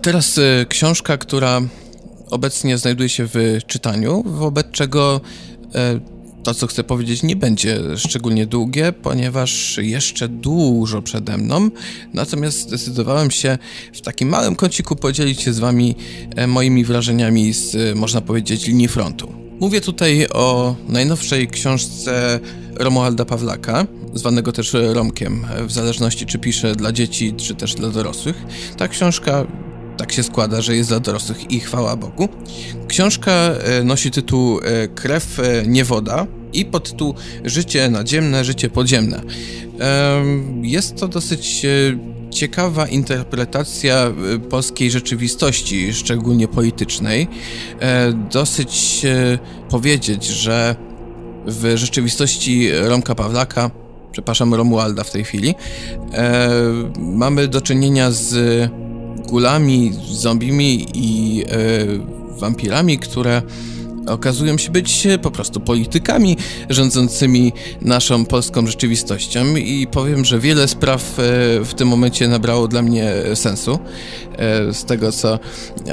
Teraz y, książka, która obecnie znajduje się w czytaniu, wobec czego y, to, co chcę powiedzieć, nie będzie szczególnie długie, ponieważ jeszcze dużo przede mną. Natomiast zdecydowałem się w takim małym kąciku podzielić się z Wami e, moimi wrażeniami z, można powiedzieć, linii frontu. Mówię tutaj o najnowszej książce Romualda Pawlaka, zwanego też Romkiem, w zależności czy pisze dla dzieci, czy też dla dorosłych. Ta książka tak się składa, że jest dla dorosłych i chwała Bogu. Książka e, nosi tytuł e, Krew, e, nie woda i podtytuł Życie nadziemne, życie podziemne. Jest to dosyć ciekawa interpretacja polskiej rzeczywistości, szczególnie politycznej. Dosyć powiedzieć, że w rzeczywistości Romka Pawlaka, przepraszam, Romualda w tej chwili, mamy do czynienia z gulami, zombimi i e, wampirami, które okazują się być po prostu politykami rządzącymi naszą polską rzeczywistością i powiem, że wiele spraw e, w tym momencie nabrało dla mnie sensu e, z tego, co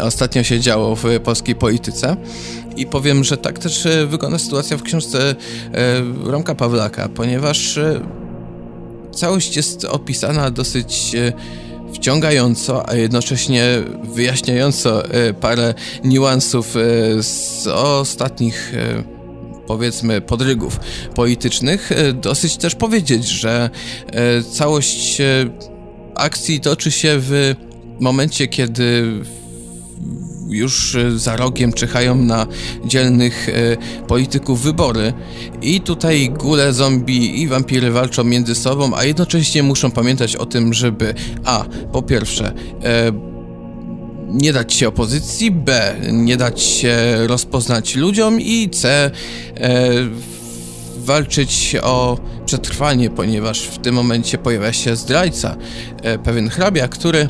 ostatnio się działo w polskiej polityce. I powiem, że tak też e, wygląda sytuacja w książce Romka Pawlaka, ponieważ całość jest opisana dosyć wciągająco, a jednocześnie wyjaśniająco e, parę niuansów e, z ostatnich e, powiedzmy podrygów politycznych, dosyć też powiedzieć, że całość akcji toczy się w momencie, kiedy już e, za rogiem czyhają na dzielnych e, polityków wybory. I tutaj gule, zombie i wampiry walczą między sobą, a jednocześnie muszą pamiętać o tym, żeby a, po pierwsze, e, nie dać się opozycji, b, nie dać się rozpoznać ludziom i c, walczyć o przetrwanie, ponieważ w tym momencie pojawia się zdrajca, pewien hrabia, który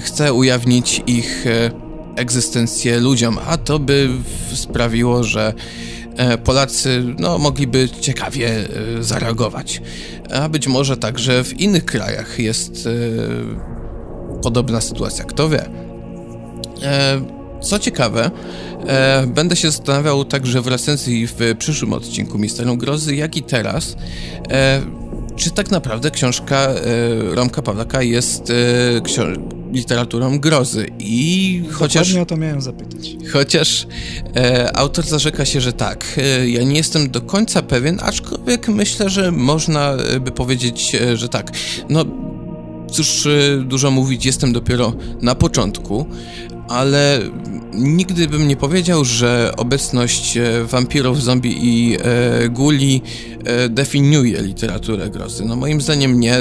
chce ujawnić ich egzystencję ludziom, a to by sprawiło, że e, Polacy no, mogliby ciekawie e, zareagować. A być może także w innych krajach jest e, podobna sytuacja, kto wie. Co ciekawe, będę się zastanawiał także w recenzji w przyszłym odcinku Misterium Grozy, jak i teraz, czy tak naprawdę książka Romka Pawlaka jest literaturą grozy i chociaż... Dokładnie o to miałem zapytać. Chociaż e, autor zarzeka się, że tak. E, ja nie jestem do końca pewien, aczkolwiek myślę, że można e, by powiedzieć, e, że tak. No, cóż e, dużo mówić, jestem dopiero na początku, ale nigdy bym nie powiedział, że obecność e, wampirów, zombie i e, guli e, definiuje literaturę grozy. No moim zdaniem nie.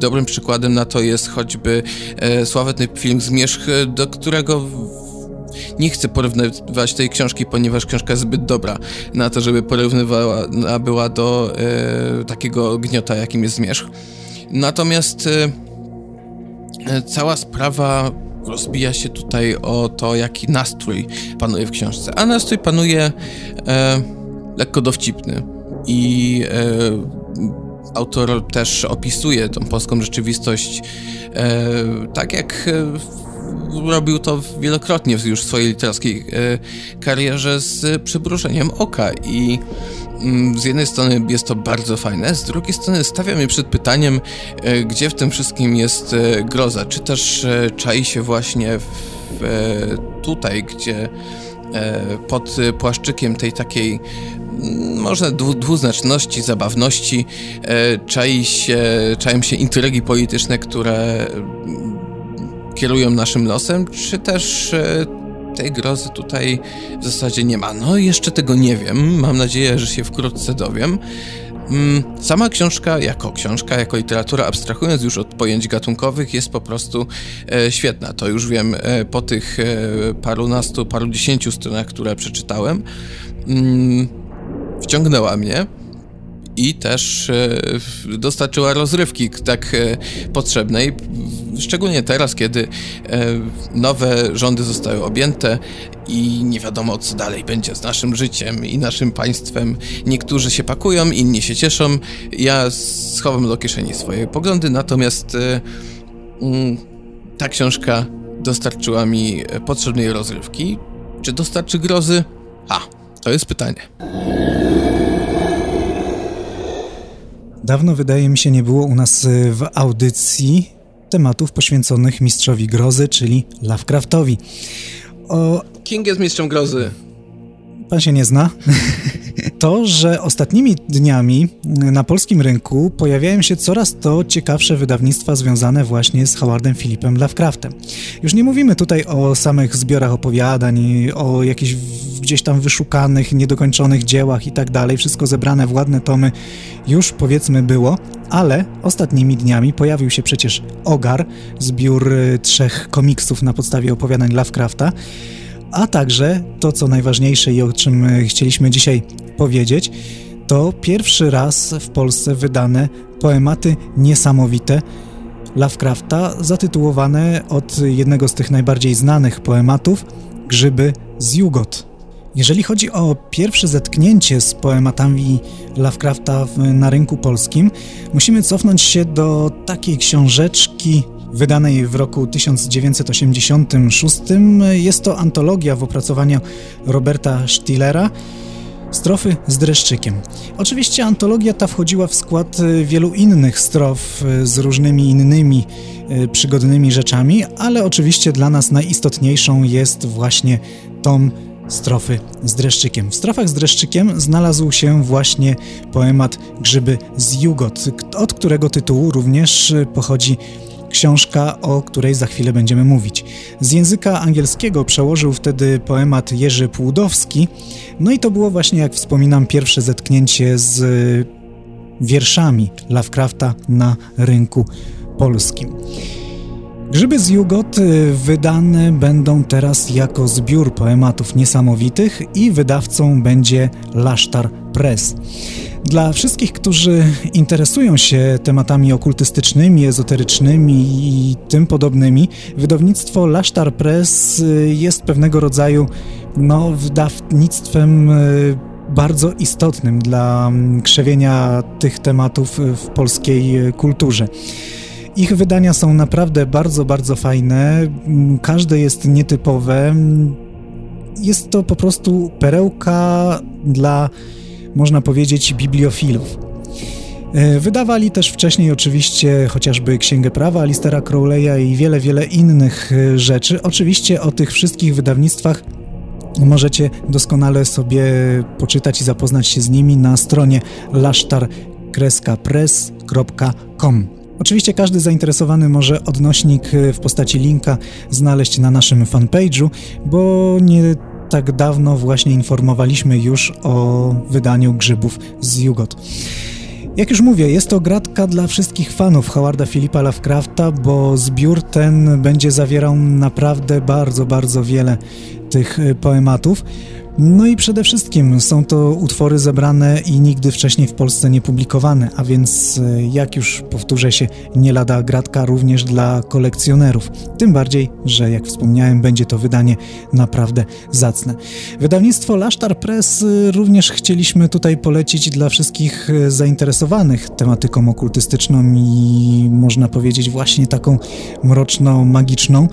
Dobrym przykładem na to jest choćby e, sławetny film Zmierzch, do którego nie chcę porównywać tej książki, ponieważ książka jest zbyt dobra na to, żeby porównywała była do e, takiego gniota, jakim jest Zmierzch. Natomiast e, e cała sprawa rozbija się tutaj o to, jaki nastrój panuje w książce. A nastrój panuje e, lekko dowcipny i e, autor też opisuje tą polską rzeczywistość e, tak jak e, robił to wielokrotnie już w swojej literackiej e, karierze z przybrużeniem oka i z jednej strony jest to bardzo fajne, z drugiej strony stawia mnie przed pytaniem, e, gdzie w tym wszystkim jest e, groza. Czy też e, czai się właśnie w, tutaj, gdzie pod płaszczykiem tej takiej mm, można dwuznaczności, zabawności czai się, czają się intrygi polityczne, które mm, kierują naszym losem, czy też tej grozy tutaj w zasadzie nie ma. No jeszcze tego nie wiem, mam nadzieję, że się wkrótce dowiem. Mm, sama książka, jako książka, jako literatura, abstrahując już od pojęć gatunkowych, jest po prostu e, świetna. To już wiem e, po tych e, parunastu, paru dziesięciu stronach, które przeczytałem. Mm, wciągnęła mnie i też e, dostarczyła rozrywki tak e, potrzebnej, szczególnie teraz, kiedy e, nowe rządy zostały objęte i nie wiadomo, co dalej będzie z naszym życiem i naszym państwem. Niektórzy się pakują, inni się cieszą. Ja schowam do kieszeni swoje poglądy, natomiast mm, ta książka dostarczyła mi potrzebnej rozrywki. Czy dostarczy grozy? A, to jest pytanie. Dawno wydaje mi się nie było u nas y, w audycji tematów poświęconych mistrzowi grozy, czyli Lovecraftowi. O, King jest mistrzem grozy. pan się nie zna? To, że ostatnimi dniami na polskim rynku pojawiają się coraz to ciekawsze wydawnictwa związane właśnie z Howardem Philipem Lovecraftem. Już nie mówimy tutaj o samych zbiorach opowiadań, o jakichś gdzieś tam wyszukanych, niedokończonych dziełach i tak dalej, wszystko zebrane w ładne tomy już powiedzmy było, ale ostatnimi dniami pojawił się przecież Ogar, zbiór y, trzech komiksów na podstawie opowiadań Lovecrafta, a także to, co najważniejsze i o czym e, chcieliśmy dzisiaj powiedzieć, to pierwszy raz w Polsce wydane poematy niesamowite Lovecrafta, zatytułowane od jednego z tych najbardziej znanych poematów Grzyby z Jugot. Jeżeli chodzi o pierwsze zetknięcie z poematami Lovecrafta na rynku polskim, musimy cofnąć się do takiej książeczki wydanej w roku 1986. Jest to antologia w opracowaniu Roberta Stillera. Strofy z dreszczykiem. Oczywiście antologia ta wchodziła w skład y, wielu innych strof y, z różnymi innymi y, przygodnymi rzeczami, ale oczywiście dla nas najistotniejszą jest właśnie tom strofy z dreszczykiem. W strofach z dreszczykiem znalazł się właśnie poemat Grzyby z Jugot, od którego tytułu również pochodzi książka, o której za chwilę będziemy mówić. Z języka angielskiego przełożył wtedy poemat Jerzy Płudowski, no i to było właśnie, jak wspominam, pierwsze zetknięcie z y, wierszami Lovecrafta na rynku polskim. Grzyby z Jugot y, wydane będą teraz jako zbiór poematów niesamowitych i wydawcą będzie Lasztar Press. Dla wszystkich, którzy interesują się tematami okultystycznymi, ezoterycznymi i tym podobnymi, wydawnictwo Lasztar Press y, jest pewnego rodzaju no, wydawnictwem y, bardzo istotnym dla mm, krzewienia tych tematów y, w polskiej kulturze. Ich wydania są naprawdę bardzo, bardzo fajne. Mm, Każde jest nietypowe. Jest to po prostu perełka dla, można powiedzieć, bibliofilów. E, Wydawali też wcześniej oczywiście chociażby Księgę Prawa Alistera Crowley'a i wiele, wiele innych e, rzeczy. Oczywiście o tych wszystkich wydawnictwach możecie doskonale sobie poczytać i zapoznać się z nimi na stronie lasztar-press.com. Oczywiście każdy zainteresowany może odnośnik y, w postaci linka znaleźć na naszym fanpage'u, bo nie tak dawno właśnie informowaliśmy już o wydaniu grzybów z Jugot. Jak już mówię, jest to gratka dla wszystkich fanów Howarda Philippa Lovecrafta, bo zbiór ten będzie zawierał naprawdę bardzo, bardzo wiele tych y, poematów. No i przede wszystkim są to utwory zebrane i nigdy wcześniej w Polsce nie publikowane, a więc y, jak już powtórzę się, nie lada gratka również dla kolekcjonerów. Tym bardziej, że jak wspomniałem, będzie to wydanie naprawdę zacne. Wydawnictwo Lasztar Press y, również chcieliśmy tutaj polecić dla wszystkich y, zainteresowanych tematyką okultystyczną i można powiedzieć właśnie taką mroczno-magiczną.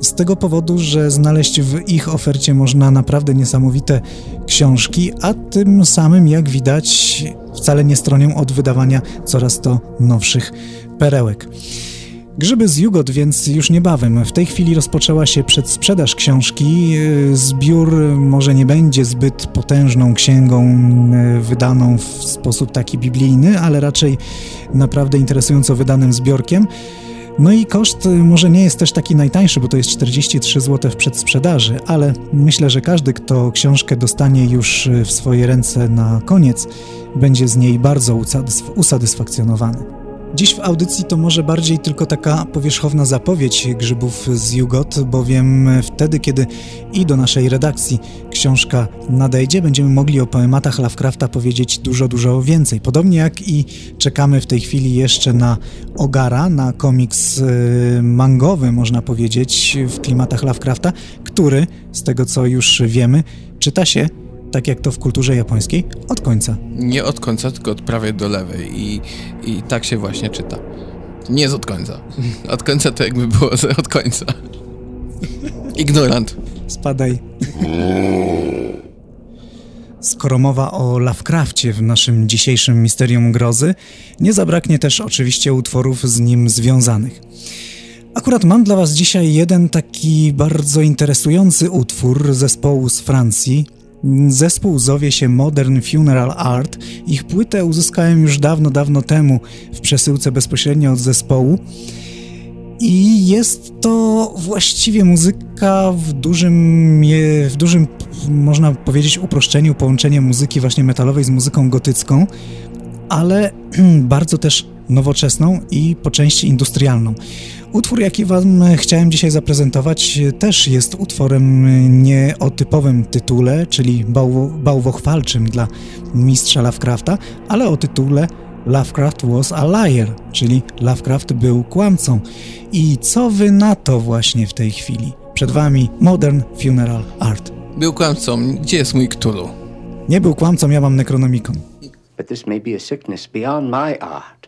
Z tego powodu, że znaleźć w ich ofercie można naprawdę niesamowite książki, a tym samym, jak widać, wcale nie stronią od wydawania coraz to nowszych perełek. Grzyby z Jugot więc już niebawem. W tej chwili rozpoczęła się przedsprzedaż książki. Zbiór może nie będzie zbyt potężną księgą yy, wydaną w sposób taki biblijny, ale raczej naprawdę interesująco wydanym zbiorkiem. No i koszt y, może nie jest też taki najtańszy, bo to jest 43 zł w przedsprzedaży, ale myślę, że każdy, kto książkę dostanie już y, w swoje ręce na koniec, będzie z niej bardzo usatysf- usatysfakcjonowany. Dziś w audycji to może bardziej tylko taka powierzchowna zapowiedź grzybów z Jugot, bowiem wtedy, kiedy i do naszej redakcji książka nadejdzie, będziemy mogli o poematach Lovecrafta powiedzieć dużo, dużo więcej. Podobnie jak i czekamy w tej chwili jeszcze na Ogara, na komiks y, mangowy, można powiedzieć, w klimatach Lovecrafta, który, z tego co już wiemy, czyta się tak jak to w kulturze japońskiej, od końca. Nie od końca, tylko od prawej do lewej i, i tak się właśnie czyta. Nie jest od końca. Od końca to jakby było z- od końca. Ignorant. Spadaj. Skoro mowa o Lovecraftie w naszym dzisiejszym Misterium Grozy, nie zabraknie też oczywiście utworów z nim związanych. Akurat mam dla Was dzisiaj jeden taki bardzo interesujący utwór zespołu z Francji. Zespół zowie się Modern Funeral Art. Ich płytę uzyskałem już dawno, dawno temu w przesyłce bezpośrednio od zespołu. I jest to właściwie muzyka w dużym, w dużym, można powiedzieć, uproszczeniu, połączenie muzyki właśnie metalowej z muzyką gotycką, ale bardzo też nowoczesną i po części industrialną. Utwór, jaki Wam chciałem dzisiaj zaprezentować, też jest utworem nie o typowym tytule, czyli bałwo, bałwochwalczym dla mistrza Lovecrafta, ale o tytule Lovecraft was a liar, czyli Lovecraft był kłamcą. I co wy na to właśnie w tej chwili? Przed wami Modern Funeral Art. Był kłamcą. Gdzie jest mój Cthulhu? Nie był kłamcą, ja mam Necronomicon. But this may be a sickness beyond my art.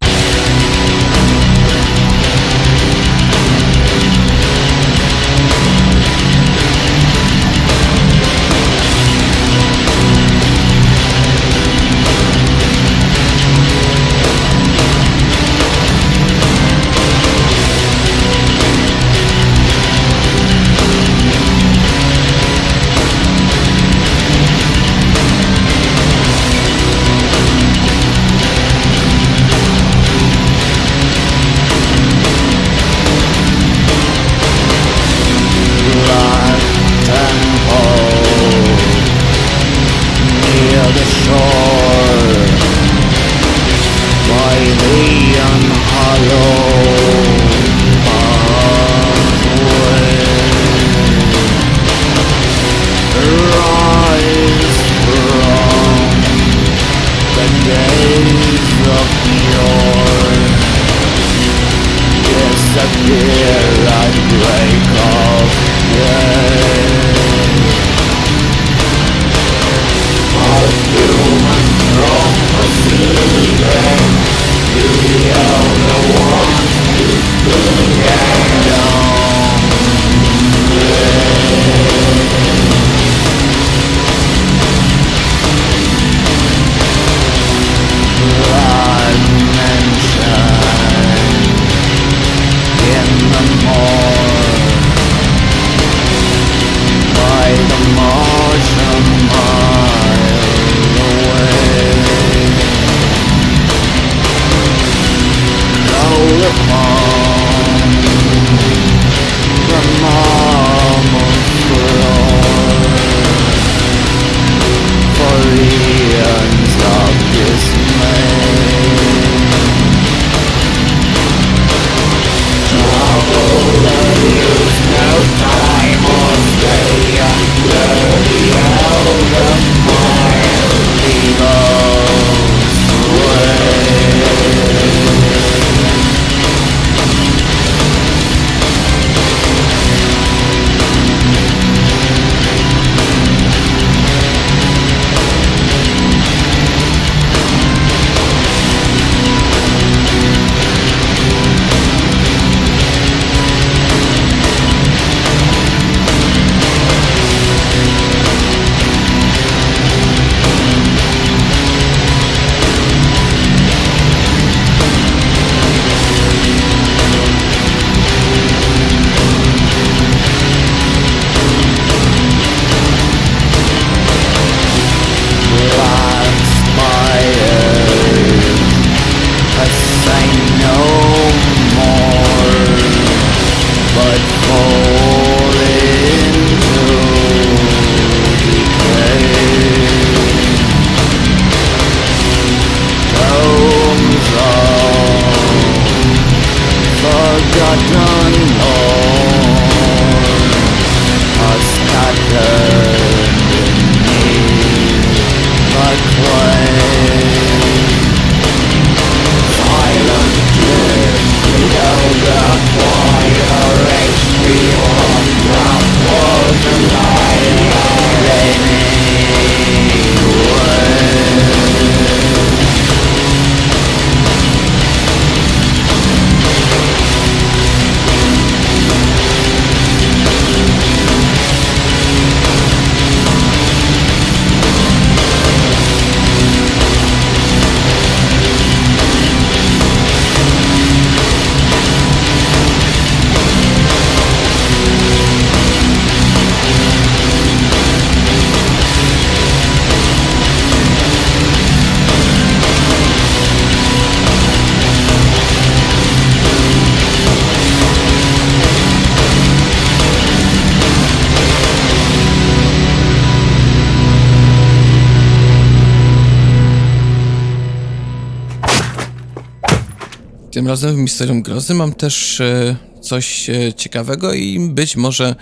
Razem w Misterium Grozy mam też e, coś e, ciekawego i być może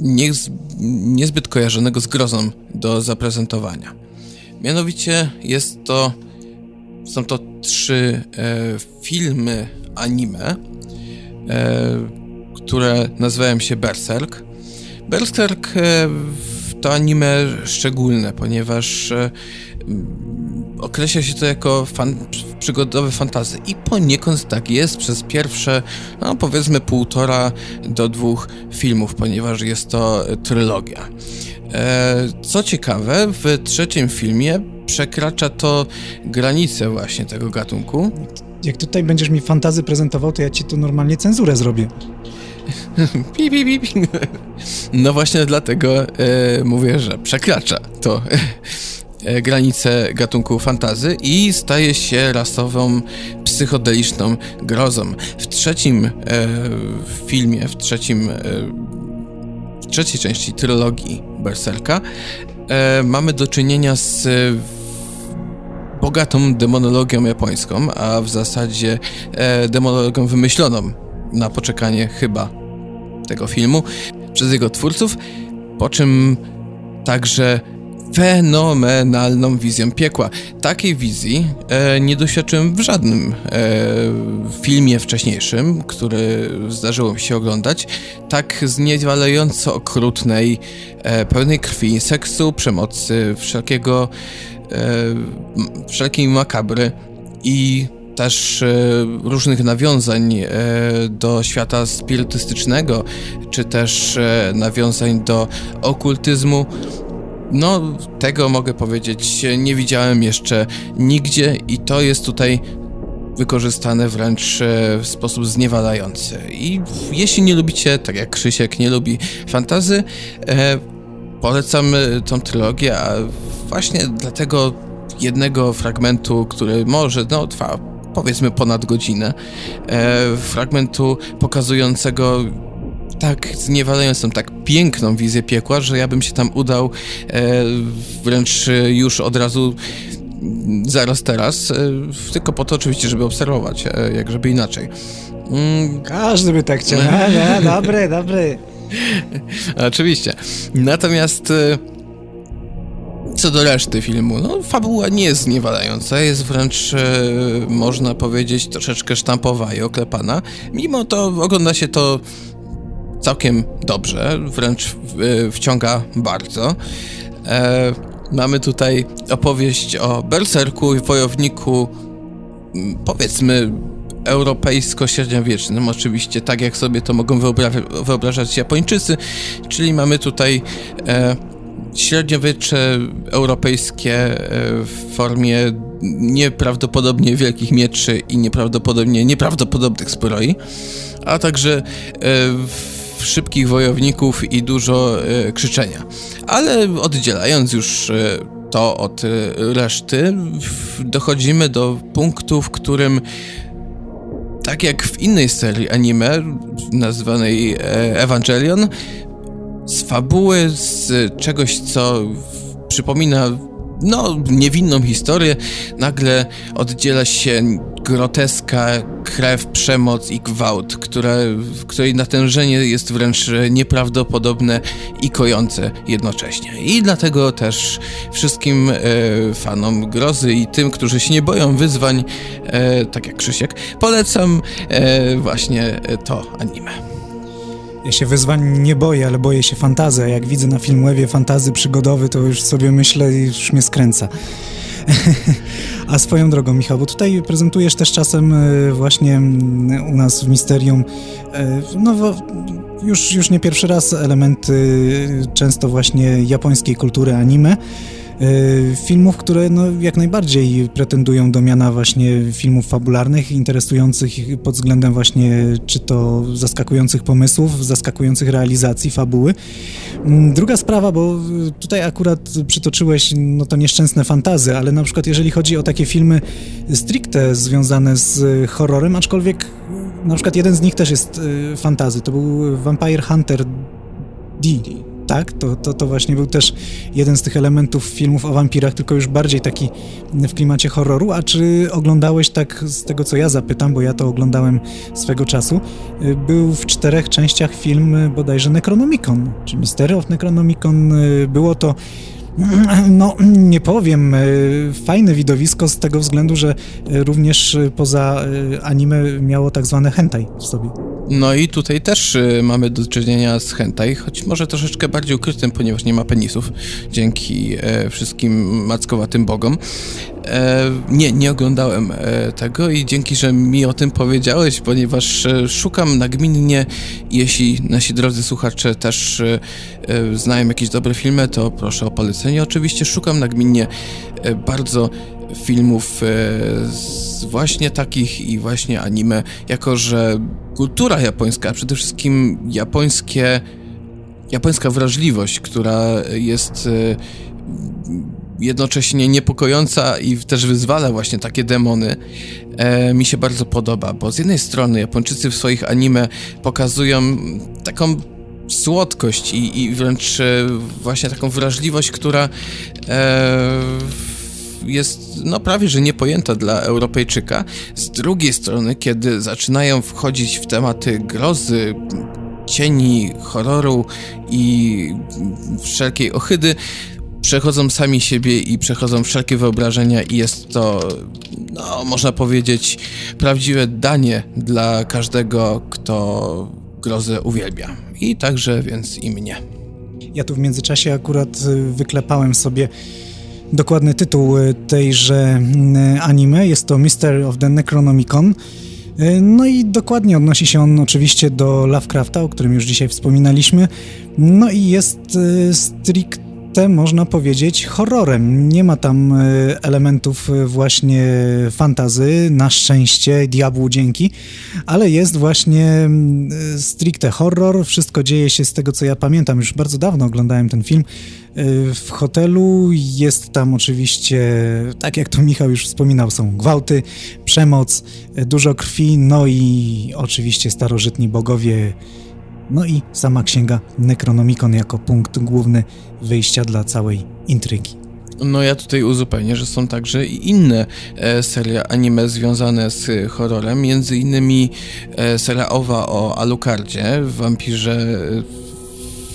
nie, niezbyt kojarzonego z grozą do zaprezentowania. Mianowicie jest to, są to trzy e, filmy anime, które nazywają się Berserk. Berserk to anime szczególne, ponieważ określa się to jako fan, przygodowe fantazy i poniekąd tak jest przez pierwsze, no powiedzmy półtora do dwóch filmów, ponieważ jest to trylogia. E, co ciekawe, w trzecim filmie przekracza to granicę właśnie tego gatunku. Jak tutaj będziesz mi fantazy prezentował, to ja ci tu normalnie cenzurę zrobię. Pi, pi, pi, pi. No właśnie dlatego e, mówię, że przekracza to e, granice gatunku fantazy i staje się rasową, psychodeliczną grozą. W trzecim e, filmie, w trzecim e, w trzeciej części trylogii Berserka e, mamy do czynienia z e, bogatą demonologią japońską, a w zasadzie e, demonologią wymyśloną na poczekanie chyba tego filmu przez jego twórców, po czym także fenomenalną wizją piekła. Takiej wizji e, nie doświadczyłem w żadnym e, filmie wcześniejszym, który zdarzyło mi się oglądać. Tak zniewalająco okrutnej, e, pełnej krwi, seksu, przemocy, wszelkiego, e, wszelkiej makabry i też e, różnych nawiązań e, do świata spirytystycznego, czy też nawiązań do okultyzmu. No, tego mogę powiedzieć, nie widziałem jeszcze nigdzie i to jest tutaj wykorzystane wręcz e, w sposób zniewalający. I jeśli nie lubicie, tak jak Krzysiek nie lubi fantazy, e, polecam e, tą trylogię, a właśnie dlatego jednego fragmentu, który może, no, trwa powiedzmy ponad godzinę, e, fragmentu pokazującego tak zniewalającą, tak piękną wizję piekła, że ja bym się tam udał e, wręcz już od razu zaraz teraz, e, tylko po to oczywiście, żeby obserwować, e, jak żeby inaczej. Mm, Każdy by tak chciał. Nie, nie, dobry, dobry. Oczywiście. Natomiast e, co do reszty filmu, no fabuła nie jest zniewalająca, jest wręcz, e, można powiedzieć, troszeczkę sztampowa i oklepana. Mimo to ogląda się to całkiem dobrze, wręcz e, wciąga bardzo. E, mamy tutaj opowieść o berserku i wojowniku, powiedzmy, europejsko-średniowiecznym, oczywiście tak jak sobie to mogą wyobra- wyobrażać Japończycy, czyli mamy tutaj e, średniowiecze europejskie e, w formie nieprawdopodobnie wielkich mieczy i nieprawdopodobnie nieprawdopodobnych zbroi, a także e, w- szybkich wojowników i dużo e, krzyczenia. Ale oddzielając już e, to od e, reszty, dochodzimy do punktu, w którym tak jak w innej serii anime nazwanej Evangelion, z fabuły, z czegoś, co przypomina no, niewinną historię, nagle oddziela się groteska, krew, przemoc i gwałt, które, której natężenie jest wręcz nieprawdopodobne i kojące jednocześnie. I dlatego też wszystkim e, fanom grozy i tym, którzy się nie boją wyzwań, e, tak jak Krzysiek, polecam e, właśnie to anime. Ja się wyzwań nie boję, ale boję się fantazy. A jak widzę na Filmwebie fantazy przygodowy, to już sobie myślę i już mnie skręca. A swoją drogą, Michał, bo tutaj prezentujesz też czasem e, właśnie u nas w Misterium, e, no już, już nie pierwszy raz elementy często właśnie japońskiej kultury anime, e, filmów, które no, jak najbardziej pretendują do miana właśnie filmów fabularnych, interesujących pod względem właśnie czy to zaskakujących pomysłów, zaskakujących realizacji fabuły. Mm, Druga sprawa, bo y, tutaj akurat przytoczyłeś no to nieszczęsne fantazy, ale na przykład jeżeli chodzi o takie filmy stricte związane z y, horrorem, aczkolwiek y, na przykład jeden z nich też jest fantazy, to był Vampire Hunter D. tak, to, to, to właśnie był też jeden z tych elementów filmów o wampirach, tylko już bardziej taki w klimacie horroru. A czy oglądałeś tak, z tego co ja zapytam, bo ja to oglądałem swego czasu, y, był w czterech częściach film y, bodajże Necronomicon, czy Mystery of Necronomicon. y, Było to no, nie powiem. Fajne widowisko z tego względu, że również poza anime miało tak zwane hentai w sobie. No i tutaj też y, mamy do czynienia z hentai, choć może troszeczkę bardziej ukrytym, ponieważ nie ma penisów, dzięki e, wszystkim mackowatym bogom. E, nie, nie oglądałem e, tego i dzięki, że mi o tym powiedziałeś, ponieważ e, szukam nagminnie, jeśli nasi drodzy słuchacze też e, e, znają jakieś dobre filmy, to proszę o polecenie. Oczywiście szukam nagminnie bardzo filmów e, z właśnie takich i właśnie anime, jako że kultura japońska, a przede wszystkim japońskie, japońska wrażliwość, która jest e, jednocześnie niepokojąca i też wyzwala właśnie takie demony, e, mi się bardzo podoba, bo z jednej strony Japończycy w swoich anime pokazują taką słodkość i, i wręcz e, właśnie taką wrażliwość, która e, jest no prawie że niepojęta dla Europejczyka. Z drugiej strony, kiedy zaczynają wchodzić w tematy grozy, cieni, horroru i wszelkiej ohydy, przechodzą sami siebie i przechodzą wszelkie wyobrażenia i jest to, no można powiedzieć, prawdziwe danie dla każdego, kto grozę uwielbia. I także więc i mnie. Ja tu w międzyczasie akurat y, wyklepałem sobie dokładny tytuł y, tejże anime. Jest to Mystery of the Necronomicon. Y, No i dokładnie odnosi się on oczywiście do Lovecrafta, o którym już dzisiaj wspominaliśmy. No i jest y, stricte, można powiedzieć, horrorem. Nie ma tam y, elementów y, właśnie fantazy, na szczęście, diabłu dzięki, ale jest właśnie y, stricte horror. Wszystko dzieje się z tego, co ja pamiętam. Już bardzo dawno oglądałem ten film. W hotelu jest tam oczywiście, tak jak to Michał już wspominał, są gwałty, przemoc, dużo krwi, no i oczywiście starożytni bogowie, no i sama księga Necronomicon jako punkt główny wyjścia dla całej intrygi. No ja tutaj uzupełnię, że są także i inne e, serie anime związane z horrorem, między innymi e, seria owa o Alucardzie, wampirze, e,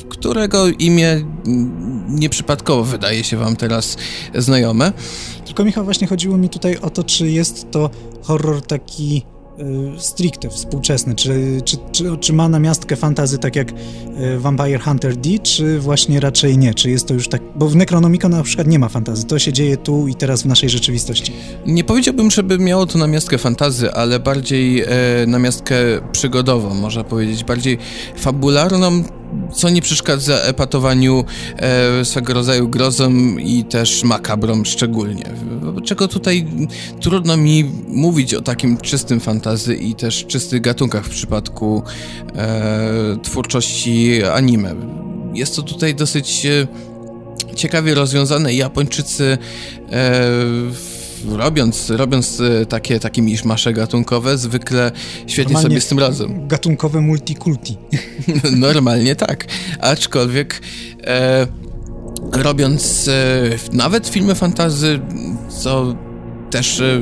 którego imię nieprzypadkowo wydaje się wam teraz znajome. Tylko Michał, właśnie chodziło mi tutaj o to, czy jest to horror taki stricte współczesny, czy, czy, czy, czy ma namiastkę fantazy tak jak y, Vampire Hunter D, czy właśnie raczej nie, czy jest to już tak, bo w Necronomicon na przykład nie ma fantazy, to się dzieje tu i teraz w naszej rzeczywistości. Nie powiedziałbym, żeby miało to namiastkę fantazy, ale bardziej e, namiastkę przygodową, można powiedzieć, bardziej fabularną, co nie przeszkadza epatowaniu e, swego rodzaju grozom i też makabrom szczególnie. Czego tutaj trudno mi mówić o takim czystym fantazy i też czystych gatunkach w przypadku e, twórczości anime. Jest to tutaj dosyć e, ciekawie rozwiązane Japończycy e, robiąc, robiąc e, takie, takie miszmasze gatunkowe, zwykle świetnie Normalnie sobie z tym radzą. Gatunkowe multikulti. Normalnie tak. Aczkolwiek e, robiąc e, nawet filmy fantazy, co też e,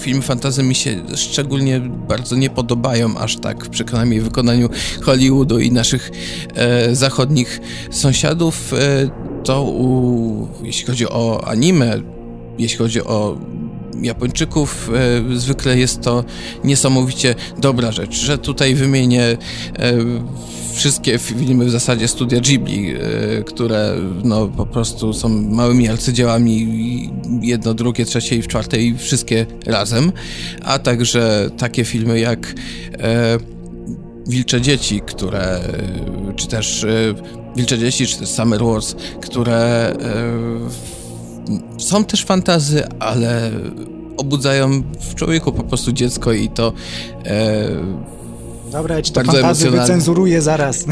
filmy fantazy mi się szczególnie bardzo nie podobają, aż tak w przynajmniej wykonaniu Hollywoodu i naszych e, zachodnich sąsiadów, e, to u, jeśli chodzi o anime, jeśli chodzi o Japończyków, e, zwykle jest to niesamowicie dobra rzecz, że tutaj wymienię e, wszystkie filmy w zasadzie studia Ghibli, e, które no po prostu są małymi arcydziełami i jedno, drugie, trzecie i w czwartej wszystkie razem, a także takie filmy jak e, Wilcze Dzieci, które, czy też e, Wilcze Dzieci, czy też Summer Wars, które e, są też fantazy, ale obudzają w człowieku po prostu dziecko i to e, Dobra, ja ci to fantazy wycenzuruję zaraz.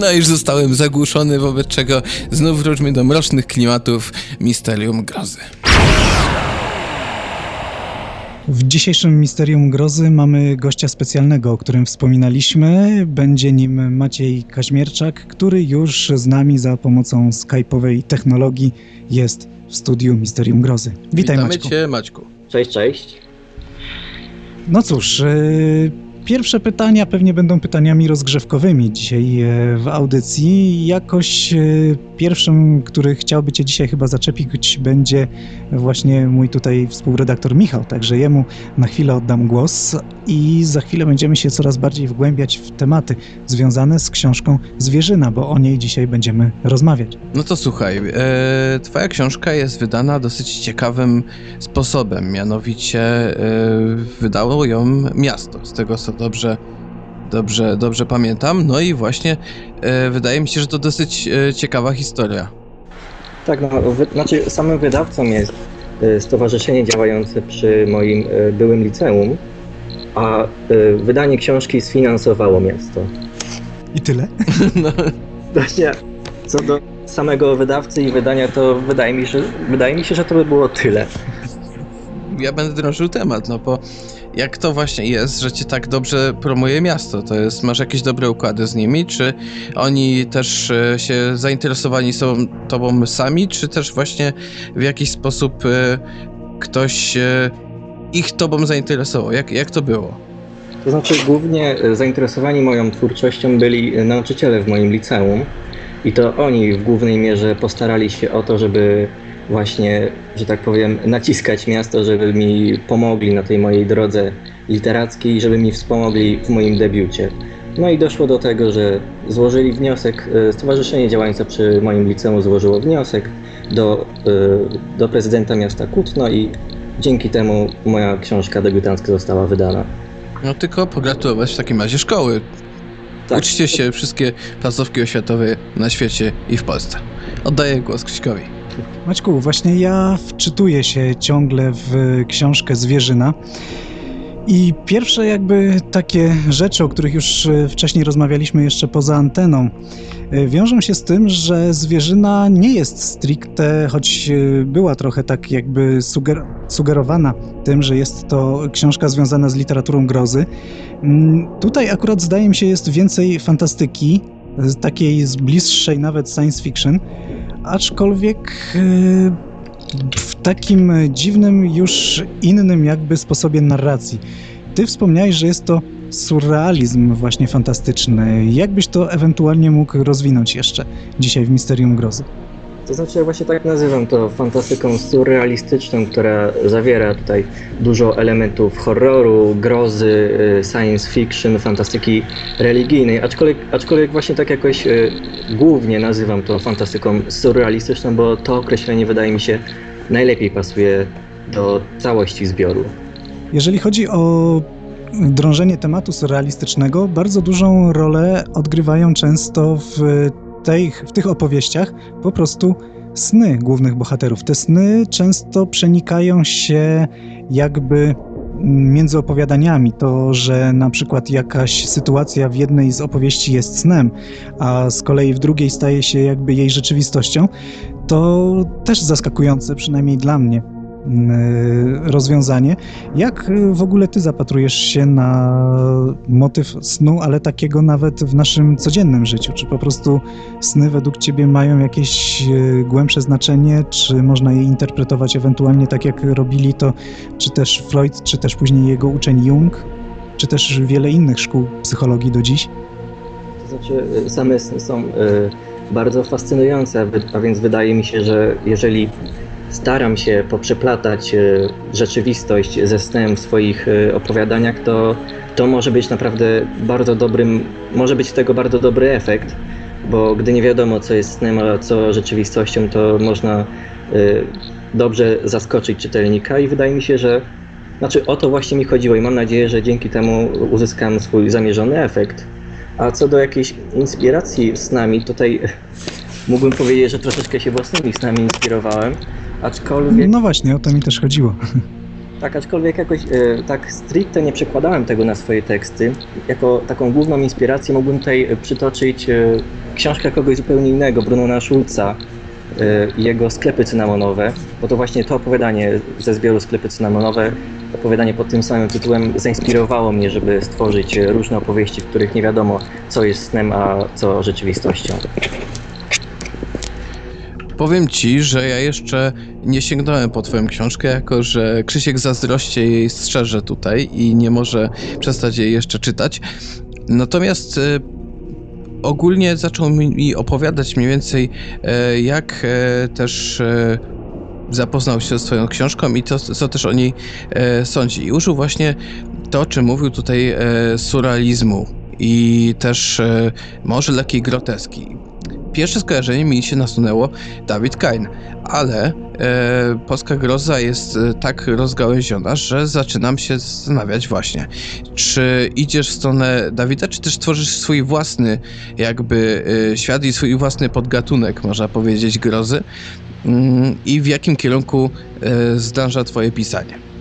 no już zostałem zagłuszony, wobec czego znów wróćmy do mrocznych klimatów Misterium Grozy. W dzisiejszym Misterium Grozy mamy gościa specjalnego, o którym wspominaliśmy. Będzie nim Maciej Kaźmierczak, który już z nami za pomocą skype'owej technologii jest w studiu Misterium Grozy. Witaj Witamy Maćku. cię, Maćku. Cześć, cześć. No cóż, e, pierwsze pytania pewnie będą pytaniami rozgrzewkowymi dzisiaj e, w audycji. Jakoś e, pierwszym, który chciałby Cię dzisiaj chyba zaczepić, będzie właśnie mój tutaj współredaktor Michał, także jemu na chwilę oddam głos i za chwilę będziemy się coraz bardziej wgłębiać w tematy związane z książką Zwierzyna, bo o niej dzisiaj będziemy rozmawiać. No to słuchaj, e, twoja książka jest wydana dosyć ciekawym sposobem, mianowicie e, wydało ją miasto, z tego co dobrze, dobrze, dobrze pamiętam. No i właśnie e, wydaje mi się, że to dosyć e, ciekawa historia. Tak, no, wy, znaczy samym wydawcą jest y, stowarzyszenie działające przy moim y, byłym liceum, a y, wydanie książki sfinansowało miasto. I tyle. No, Właśnie co do samego wydawcy i wydania, to wydaje mi się, wydaje mi się, że to by było tyle. ja będę drążył temat, no bo jak to właśnie jest, że cię tak dobrze promuje miasto? To jest, masz jakieś dobre układy z nimi, czy oni też e, się zainteresowani są tobą sami, czy też właśnie w jakiś sposób e, ktoś e, ich tobą zainteresował? Jak, jak to było? To znaczy głównie zainteresowani moją twórczością byli nauczyciele w moim liceum i to oni w głównej mierze postarali się o to, żeby właśnie, że tak powiem, naciskać miasto, żeby mi pomogli na tej mojej drodze literackiej, żeby mi wspomogli w moim debiucie. No i doszło do tego, że złożyli wniosek, y, Stowarzyszenie działające przy moim liceum złożyło wniosek do, y, do prezydenta miasta Kutno i dzięki temu moja książka debiutancka została wydana. No tylko pogratulować w takim razie szkoły. Tak. Uczcie się wszystkie placówki oświatowe na świecie i w Polsce. Oddaję głos Krzyśkowi. Maćku, właśnie ja wczytuję się ciągle w książkę Zwierzyna. I pierwsze jakby takie rzeczy, o których już e, wcześniej rozmawialiśmy jeszcze poza anteną, e, wiążą się z tym, że zwierzyna nie jest stricte, choć e, była trochę tak jakby suger- sugerowana tym, że jest to książka związana z literaturą grozy. Mm, Tutaj akurat zdaje mi się jest więcej fantastyki, takiej z bliższej nawet science fiction, aczkolwiek e, w takim dziwnym, już innym jakby sposobie narracji. Ty wspomniałeś, że jest to surrealizm właśnie fantastyczny. Jak byś to ewentualnie mógł rozwinąć jeszcze dzisiaj w Misterium Grozy? To znaczy ja właśnie tak nazywam to fantastyką surrealistyczną, która zawiera tutaj dużo elementów horroru, grozy, y, science fiction, fantastyki religijnej, aczkolwiek, aczkolwiek właśnie tak jakoś y, głównie nazywam to fantastyką surrealistyczną, bo to określenie wydaje mi się najlepiej pasuje do całości zbioru. Jeżeli chodzi o drążenie tematu surrealistycznego, bardzo dużą rolę odgrywają często w, tej, w tych opowieściach po prostu sny głównych bohaterów. Te sny często przenikają się jakby między opowiadaniami. To, że na przykład jakaś sytuacja w jednej z opowieści jest snem, a z kolei w drugiej staje się jakby jej rzeczywistością, to też zaskakujące, przynajmniej dla mnie mm, rozwiązanie. Jak y, w ogóle ty zapatrujesz się na motyw snu, ale takiego nawet w naszym codziennym życiu? Czy po prostu sny według ciebie mają jakieś y, głębsze znaczenie, czy można je interpretować ewentualnie tak, jak robili to czy też Freud, czy też później jego uczeń Jung, czy też wiele innych szkół psychologii do dziś? To znaczy, y, same sny są y, bardzo fascynujące, a więc wydaje mi się, że jeżeli staram się poprzeplatać y, rzeczywistość ze snem w swoich y, opowiadaniach, to to może być naprawdę bardzo dobrym, może być tego bardzo dobry efekt, bo gdy nie wiadomo, co jest snem, a co rzeczywistością, to można y, dobrze zaskoczyć czytelnika. I wydaje mi się, że znaczy o to właśnie mi chodziło i mam nadzieję, że dzięki temu uzyskam swój zamierzony efekt. A co do jakiejś inspiracji snami, tutaj mógłbym powiedzieć, że troszeczkę się własnymi snami inspirowałem, aczkolwiek, No właśnie, o to mi też chodziło. tak, aczkolwiek jakoś e, tak stricte nie przekładałem tego na swoje teksty. Jako taką główną inspirację mógłbym tutaj przytoczyć e, książkę kogoś zupełnie innego, Brunona Schulza, e, i jego sklepy cynamonowe, bo to właśnie to opowiadanie ze zbioru sklepy cynamonowe opowiadanie pod tym samym tytułem zainspirowało mnie, żeby stworzyć różne opowieści, w których nie wiadomo, co jest snem, a co rzeczywistością. Powiem ci, że ja jeszcze nie sięgnąłem po twoją książkę, jako że Krzysiek zazdrości jej strzeże tutaj i nie może przestać jej jeszcze czytać. Natomiast e, ogólnie zaczął mi opowiadać mniej więcej, e, jak e, też zapoznał się z twoją książką i to, co też o niej sądzi. I użył właśnie to, o czym mówił tutaj surrealizmu i też może lekkiej groteski. Pierwsze skojarzenie mi się nasunęło Dawid Kain, ale e, polska groza jest e, tak rozgałęziona, że zaczynam się zastanawiać właśnie, czy idziesz w stronę Dawida, czy też tworzysz swój własny jakby e, świat i swój własny podgatunek, można powiedzieć, grozy mm, i w jakim kierunku e, zdąża twoje pisanie.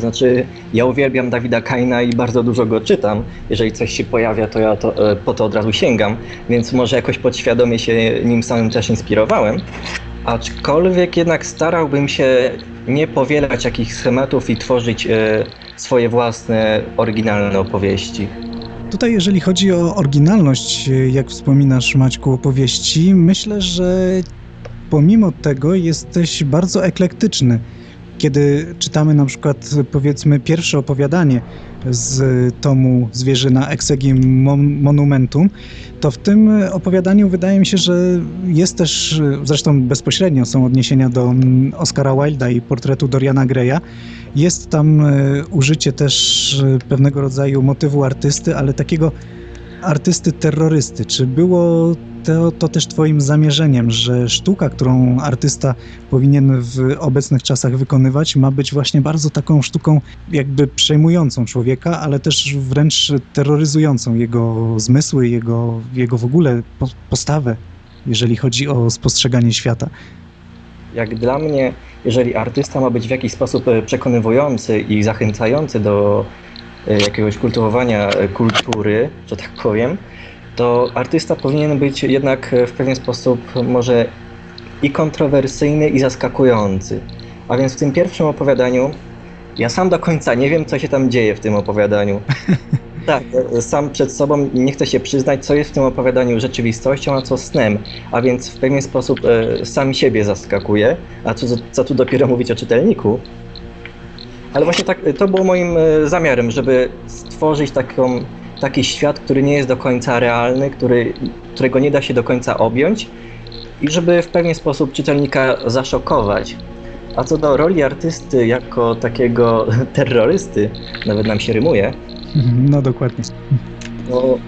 To znaczy, ja uwielbiam Dawida Kaina i bardzo dużo go czytam. Jeżeli coś się pojawia, to ja to, e, po to od razu sięgam, więc może jakoś podświadomie się nim samym też inspirowałem. Aczkolwiek jednak starałbym się nie powielać jakichś schematów i tworzyć e, swoje własne, oryginalne opowieści. Tutaj, jeżeli chodzi o oryginalność, e, jak wspominasz, Maćku, opowieści, myślę, że pomimo tego jesteś bardzo eklektyczny. Kiedy czytamy na przykład, powiedzmy, pierwsze opowiadanie z tomu Zwierzyna Exegim Mon- Monumentum, to w tym opowiadaniu wydaje mi się, że jest też, zresztą bezpośrednio są odniesienia do mm, Oscara Wilda i portretu Doriana Greya. Jest tam e, użycie też e, pewnego rodzaju motywu artysty, ale takiego artysty terrorysty. Czy było to, to też Twoim zamierzeniem, że sztuka, którą artysta powinien w obecnych czasach wykonywać, ma być właśnie bardzo taką sztuką, jakby przejmującą człowieka, ale też wręcz terroryzującą jego zmysły, jego, jego w ogóle po, postawę, jeżeli chodzi o spostrzeganie świata. Jak dla mnie, jeżeli artysta ma być w jakiś sposób e, przekonywujący i zachęcający do e, jakiegoś kultywowania e, kultury, że tak powiem, to artysta powinien być jednak e, w pewien sposób może i kontrowersyjny, i zaskakujący. A więc w tym pierwszym opowiadaniu ja sam do końca nie wiem, co się tam dzieje w tym opowiadaniu. Tak, e, sam przed sobą nie chcę się przyznać, co jest w tym opowiadaniu rzeczywistością, a co snem. A więc w pewien sposób e, sam siebie zaskakuje, a co, co tu dopiero mówić o czytelniku. Ale właśnie tak, to było moim e, zamiarem, żeby stworzyć taką, taki świat, który nie jest do końca realny, który, którego nie da się do końca objąć i żeby w pewien sposób czytelnika zaszokować. A co do roli artysty jako takiego terrorysty, nawet nam się rymuje, No dokładnie. to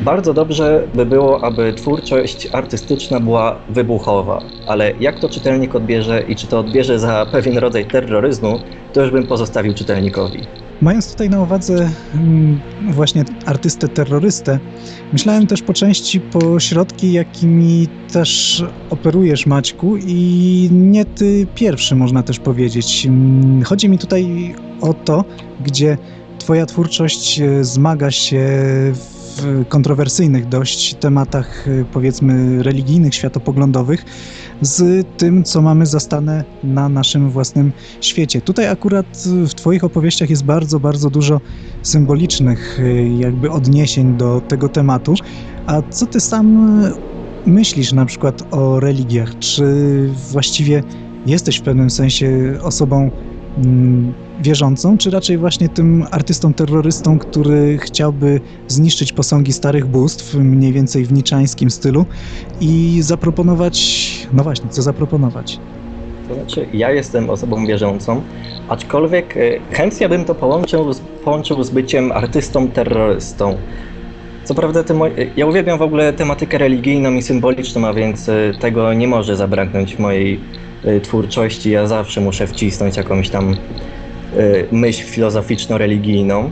bardzo dobrze by było, aby twórczość artystyczna była wybuchowa, ale jak to czytelnik odbierze i czy to odbierze za pewien rodzaj terroryzmu, to już bym pozostawił czytelnikowi. Mając tutaj na uwadze mm, właśnie artystę terrorystę, myślałem też po części po środki, jakimi też operujesz, Maćku, i nie ty pierwszy, można też powiedzieć. Mm, Chodzi mi tutaj o to, gdzie twoja twórczość e, zmaga się w kontrowersyjnych dość tematach, e, powiedzmy, religijnych, światopoglądowych, z tym, co mamy zastane na naszym własnym świecie. Tutaj akurat w Twoich opowieściach jest bardzo, bardzo dużo symbolicznych y, jakby odniesień do tego tematu. A co Ty sam y, myślisz na przykład o religiach? Czy właściwie jesteś w pewnym sensie osobą wierzącą, czy raczej właśnie tym artystą terrorystą, który chciałby zniszczyć posągi starych bóstw, mniej więcej w niczańskim stylu i zaproponować, no właśnie, co zaproponować? To znaczy, ja jestem osobą wierzącą, aczkolwiek e, chętnie bym to połączył z, połączył z byciem artystą terrorystą. Co prawda, ja uwielbiam w ogóle tematykę religijną i symboliczną, a więc e, tego nie może zabraknąć w mojej twórczości. Ja zawsze muszę wcisnąć jakąś tam e, myśl filozoficzno-religijną.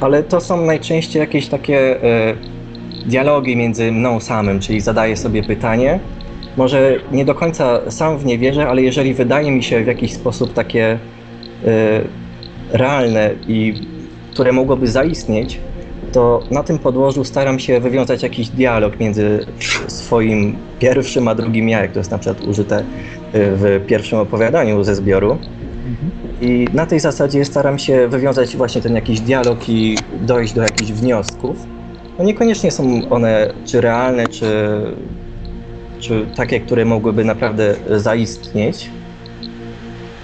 Ale to są najczęściej jakieś takie e, dialogi między mną samym, czyli zadaję sobie pytanie, może nie do końca sam w nie wierzę, ale jeżeli wydaje mi się w jakiś sposób takie realne i które mogłoby zaistnieć, to na tym podłożu staram się wywiązać jakiś dialog między swoim pierwszym a drugim ja, jak to jest na przykład użyte e, w pierwszym opowiadaniu ze zbioru. I na tej zasadzie staram się wywiązać właśnie ten jakiś dialog i dojść do jakichś wniosków. No niekoniecznie są one czy realne, czy, czy takie, które mogłyby naprawdę zaistnieć.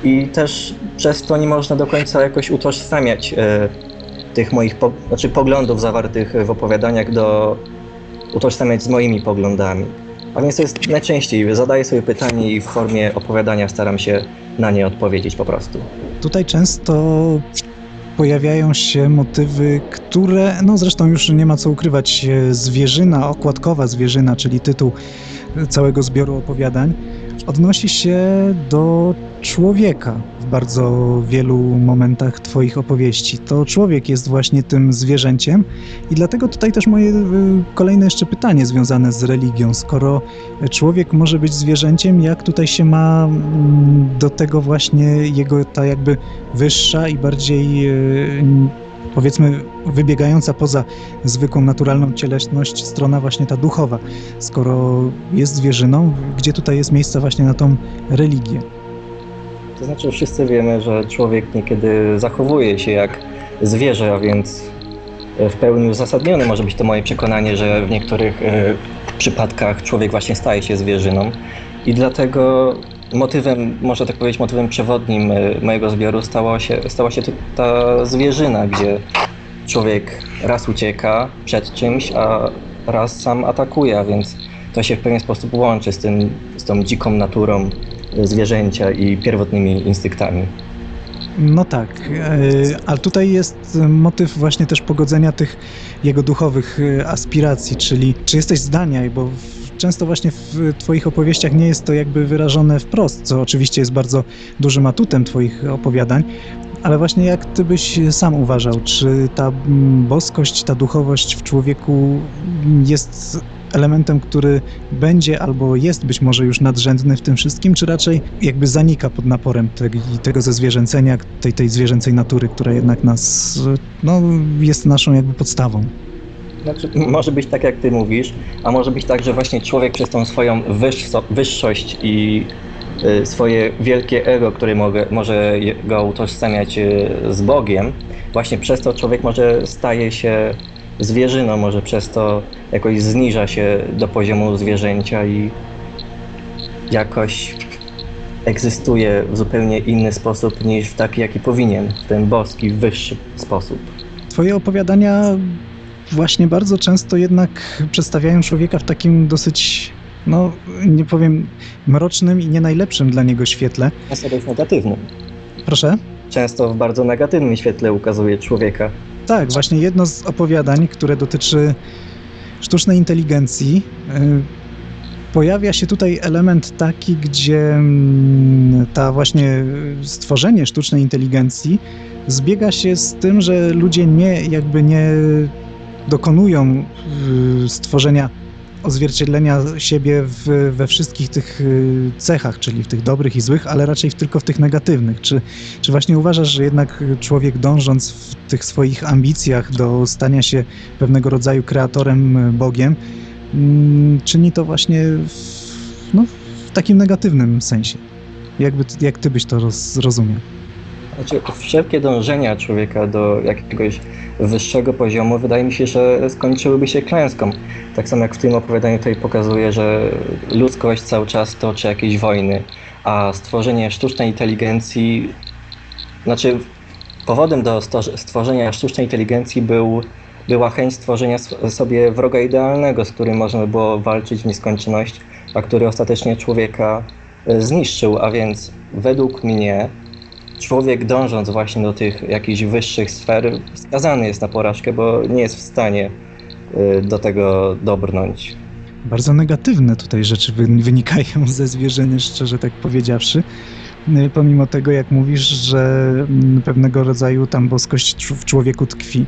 I też przez to nie można do końca jakoś utożsamiać e, tych moich po, znaczy poglądów zawartych w opowiadaniach do utożsamiać z moimi poglądami. A więc to jest najczęściej, zadaję sobie pytanie i w formie opowiadania staram się na nie odpowiedzieć po prostu. Tutaj często pojawiają się motywy, które, no zresztą już nie ma co ukrywać, zwierzyna, okładkowa zwierzyna, czyli tytuł całego zbioru opowiadań, odnosi się do człowieka w bardzo wielu momentach Twoich opowieści. To człowiek jest właśnie tym zwierzęciem i dlatego tutaj też moje y, kolejne jeszcze pytanie związane z religią. Skoro człowiek może być zwierzęciem, jak tutaj się ma mm, do tego właśnie jego ta jakby wyższa i bardziej y, powiedzmy wybiegająca poza zwykłą naturalną cielesność strona właśnie ta duchowa. Skoro jest zwierzyną, gdzie tutaj jest miejsce właśnie na tą religię? To znaczy wszyscy wiemy, że człowiek niekiedy zachowuje się jak zwierzę, a więc w pełni uzasadnione może być to moje przekonanie, że w niektórych e, przypadkach człowiek właśnie staje się zwierzyną. I dlatego motywem, można tak powiedzieć, motywem przewodnim e, mojego zbioru stała się, stała się ta zwierzyna, gdzie człowiek raz ucieka przed czymś, a raz sam atakuje, a więc to się w pewien sposób łączy z, tym, z tą dziką naturą e, zwierzęcia i pierwotnymi instynktami. No tak, ale tutaj jest motyw właśnie też pogodzenia tych jego duchowych e, aspiracji, czyli czy jesteś zdania, bo często właśnie w twoich opowieściach nie jest to jakby wyrażone wprost, co oczywiście jest bardzo dużym atutem twoich opowiadań, ale właśnie jak ty byś sam uważał, czy ta mm, boskość, ta duchowość w człowieku jest elementem, który będzie albo jest być może już nadrzędny w tym wszystkim, czy raczej jakby zanika pod naporem tego, tego zezwierzęcenia, tej, tej zwierzęcej natury, która jednak nas, no, jest naszą jakby podstawą. Znaczy, może być tak, jak ty mówisz, a może być tak, że właśnie człowiek przez tą swoją wyższość i y, swoje wielkie ego, które mogę, może go utożsamiać y, z Bogiem, właśnie przez to człowiek może staje się zwierzyną, może przez to jakoś zniża się do poziomu zwierzęcia i jakoś egzystuje w zupełnie inny sposób niż w taki, jaki powinien, w ten boski, wyższy sposób. Twoje opowiadania właśnie bardzo często jednak przedstawiają człowieka w takim dosyć, no nie powiem, mrocznym i nie najlepszym dla niego świetle. Często dość negatywnym. Proszę? Często w bardzo negatywnym świetle ukazuje człowieka. Tak, właśnie jedno z opowiadań, które dotyczy sztucznej inteligencji, y, pojawia się tutaj element taki, gdzie mm, ta właśnie stworzenie sztucznej inteligencji zbiega się z tym, że ludzie nie jakby nie dokonują y, stworzenia odzwierciedlenia siebie w, we wszystkich tych y, cechach, czyli w tych dobrych i złych, ale raczej tylko w tych negatywnych. Czy, czy właśnie uważasz, że jednak człowiek dążąc w tych swoich ambicjach do stania się pewnego rodzaju kreatorem, y, Bogiem, mm, czyni to właśnie w, no, w takim negatywnym sensie? Jakby, jak ty byś to roz, zrozumiał? Znaczy, wszelkie dążenia człowieka do jakiegoś wyższego poziomu wydaje mi się, że skończyłyby się klęską. Tak samo jak w tym opowiadaniu tutaj pokazuje, że ludzkość cały czas toczy jakieś wojny, a stworzenie sztucznej inteligencji, znaczy powodem do stworzenia sztucznej inteligencji był, była chęć stworzenia sobie wroga idealnego, z którym można by było walczyć w nieskończoność, a który ostatecznie człowieka e, zniszczył, a więc według mnie człowiek dążąc właśnie do tych jakichś wyższych sfer skazany jest na porażkę, bo nie jest w stanie y, do tego dobrnąć. Bardzo negatywne tutaj rzeczy wy- wynikają ze zwierzyny, szczerze tak powiedziawszy. Y, Pomimo tego, jak mówisz, że mm, pewnego rodzaju tam boskość w człowieku tkwi.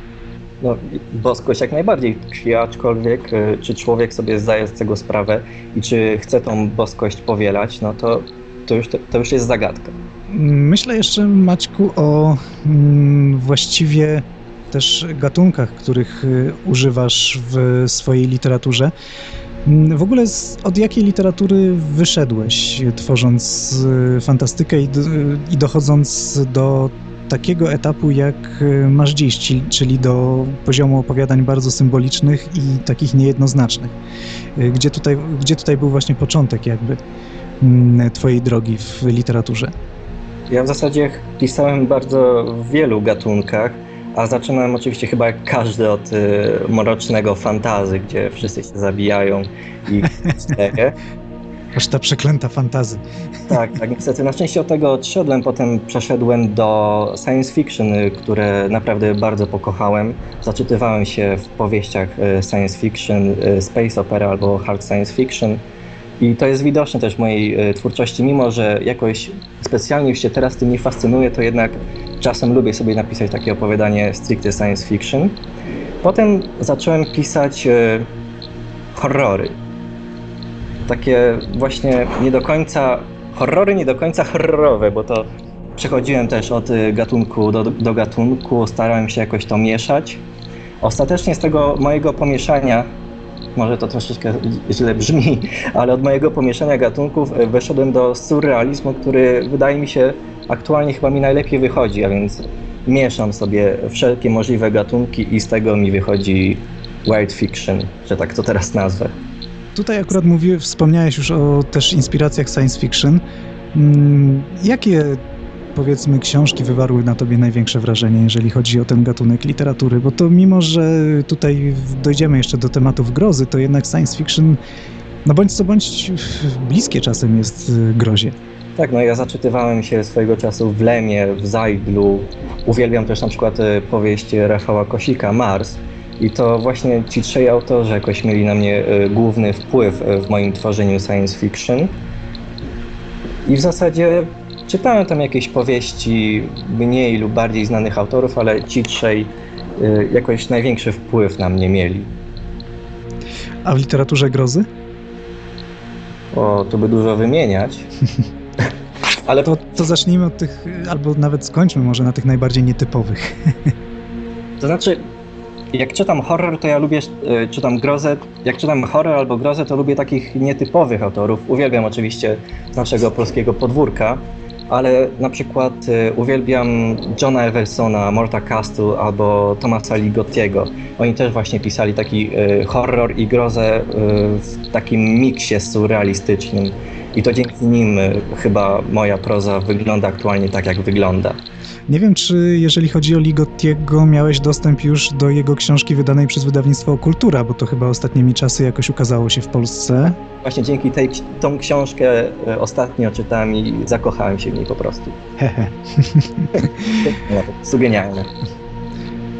No, boskość jak najbardziej tkwi, aczkolwiek y, czy człowiek sobie zdaje z tego sprawę i czy chce tą boskość powielać, no to, to, już, to już jest zagadka. Myślę jeszcze, Maćku, o mm, właściwie też gatunkach, których y, używasz w swojej literaturze. Mm, W ogóle z, od jakiej literatury wyszedłeś, tworząc e, fantastykę i, i dochodząc do takiego etapu, jak e, masz dziś, czyli do poziomu opowiadań bardzo symbolicznych i takich niejednoznacznych? Gdzie tutaj, gdzie tutaj był właśnie początek jakby mm, twojej drogi w literaturze? Ja w zasadzie pisałem bardzo w wielu gatunkach, a zaczynałem oczywiście chyba jak każdy od y, mrocznego fantazy, gdzie wszyscy się zabijają i cztery. Aż ta przeklęta fantazy. Tak, tak, niestety. Na szczęście od tego odszedłem, potem przeszedłem do science fiction, y, które naprawdę bardzo pokochałem. Zaczytywałem się w powieściach y, science fiction, y, space opera albo hard science fiction. I to jest widoczne też w mojej twórczości, mimo że jakoś specjalnie się teraz tym nie fascynuję, to jednak czasem lubię sobie napisać takie opowiadanie stricte science fiction. Potem zacząłem pisać y, horrory. Takie właśnie nie do końca horrory, nie do końca horrorowe, bo to przechodziłem też od y, gatunku do, do gatunku, starałem się jakoś to mieszać. Ostatecznie z tego mojego pomieszania, może to troszeczkę źle brzmi, ale od mojego pomieszania gatunków y, wyszedłem do surrealizmu, który wydaje mi się aktualnie chyba mi najlepiej wychodzi, a więc mieszam sobie wszelkie możliwe gatunki i z tego mi wychodzi wild fiction, że tak to teraz nazwę. Tutaj akurat mówię, wspomniałeś już o też inspiracjach science fiction. Mm, Jakie powiedzmy książki wywarły na tobie największe wrażenie, jeżeli chodzi o ten gatunek literatury? Bo to mimo, że tutaj dojdziemy jeszcze do tematów grozy, to jednak science fiction, no bądź co bądź, bliskie czasem jest y, grozie. Tak, no ja zaczytywałem się swojego czasu w Lemie, w Zajdlu. Uwielbiam też na przykład e, powieść Rafała Kosika, Mars. I to właśnie ci trzej autorzy jakoś mieli na mnie e, główny wpływ w moim tworzeniu science fiction. I w zasadzie czytałem tam jakieś powieści mniej lub bardziej znanych autorów, ale ci trzej e, jakoś największy wpływ na mnie mieli. A w literaturze grozy? O, tu by dużo wymieniać. Ale To, to zacznijmy od tych, albo nawet skończmy może na tych najbardziej nietypowych. To znaczy, jak czytam horror, to ja lubię, e, czytam grozę. Jak czytam horror albo grozę, to lubię takich nietypowych autorów. Uwielbiam oczywiście naszego polskiego podwórka, ale na przykład e, uwielbiam Johna Eversona, Morta Castu albo Tomasa Ligottiego. Oni też właśnie pisali taki e, horror i grozę e, w takim miksie surrealistycznym. I to dzięki nim chyba moja proza wygląda aktualnie tak, jak wygląda. Nie wiem, czy jeżeli chodzi o Ligottiego, miałeś dostęp już do jego książki wydanej przez wydawnictwo Kultura, bo to chyba ostatnimi czasy jakoś ukazało się w Polsce. Właśnie dzięki tej tą książkę e, ostatnio czytałem i zakochałem się w niej po prostu. Hehe. No.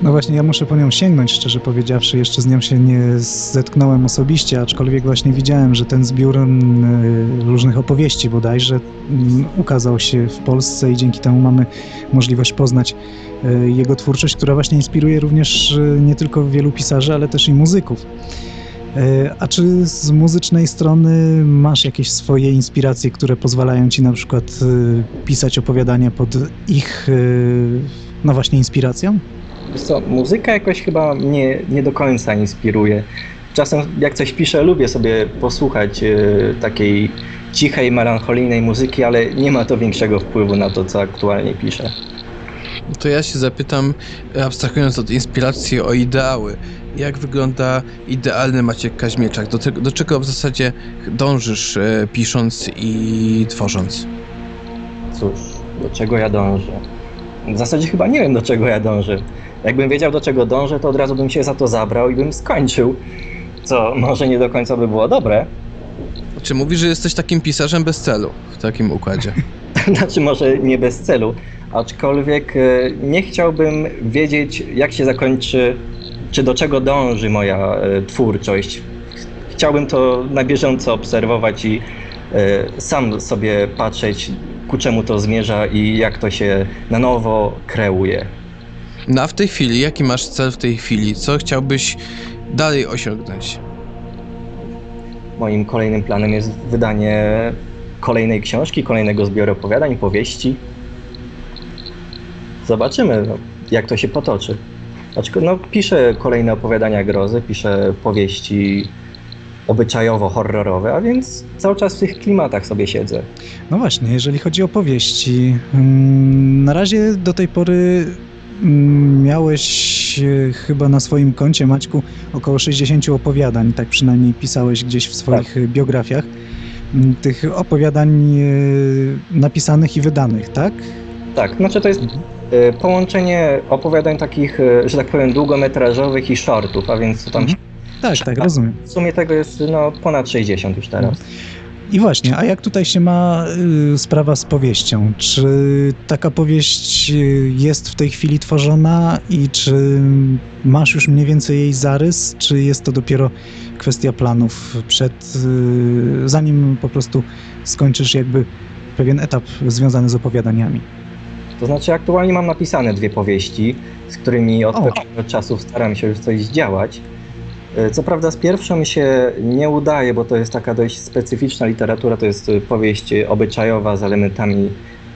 No właśnie, ja muszę po nią sięgnąć, szczerze powiedziawszy. Jeszcze z nią się nie zetknąłem osobiście, aczkolwiek właśnie widziałem, że ten zbiór mm, różnych opowieści bodajże mm, ukazał się w Polsce i dzięki temu mamy możliwość poznać e, jego twórczość, która właśnie inspiruje również e, nie tylko wielu pisarzy, ale też i muzyków. A czy z muzycznej strony masz jakieś swoje inspiracje, które pozwalają ci na przykład pisać opowiadania pod ich, no właśnie, inspiracją? Wiesz co, muzyka jakoś chyba mnie nie do końca inspiruje. Czasem jak coś piszę, lubię sobie posłuchać e, takiej cichej, melancholijnej muzyki, ale nie ma to większego wpływu na to, co aktualnie piszę. To ja się zapytam, abstrahując od inspiracji o ideały, jak wygląda idealny Maciek Kaźmierczak? Do, tego, do czego w zasadzie dążysz e, pisząc i tworząc? Cóż, do czego ja dążę? W zasadzie chyba nie wiem, do czego ja dążę. Jakbym wiedział, do czego dążę, to od razu bym się za to zabrał i bym skończył. Co może nie do końca by było dobre. Czy mówisz, że jesteś takim pisarzem bez celu w takim układzie? Znaczy, może nie bez celu, aczkolwiek e, nie chciałbym wiedzieć, jak się zakończy, czy do czego dąży moja e, twórczość. Chciałbym to na bieżąco obserwować i e, sam sobie patrzeć, ku czemu to zmierza i jak to się na nowo kreuje. No a w tej chwili, jaki masz cel w tej chwili? Co chciałbyś dalej osiągnąć? Moim kolejnym planem jest wydanie kolejnej książki, kolejnego zbioru opowiadań, powieści. Zobaczymy, no, jak to się potoczy. Aczkolwiek no, piszę kolejne opowiadania grozy, piszę powieści obyczajowo-horrorowe, a więc cały czas w tych klimatach sobie siedzę. No właśnie, jeżeli chodzi o powieści, mm, na razie do tej pory mm, miałeś e, chyba na swoim koncie, Maćku, około 60 opowiadań, tak przynajmniej pisałeś gdzieś w swoich e, biografiach. Mm, Tych opowiadań e, napisanych i wydanych, tak? Tak, znaczy to jest e, połączenie opowiadań takich, że tak powiem, długometrażowych i shortów, a więc tam Mhm. Tak, tak, rozumiem. w sumie tego jest no, ponad 60 już teraz. I właśnie, a jak tutaj się ma y, sprawa z powieścią? Czy taka powieść y, jest w tej chwili tworzona i czy masz już mniej więcej jej zarys, czy jest to dopiero kwestia planów przed, y, zanim po prostu skończysz jakby pewien etap związany z opowiadaniami? To znaczy aktualnie mam napisane dwie powieści, z którymi od O. pewnego czasu staram się już coś zdziałać. E, Co prawda z pierwszą mi się nie udaje, bo to jest taka dość specyficzna literatura, to jest e, powieść obyczajowa z elementami,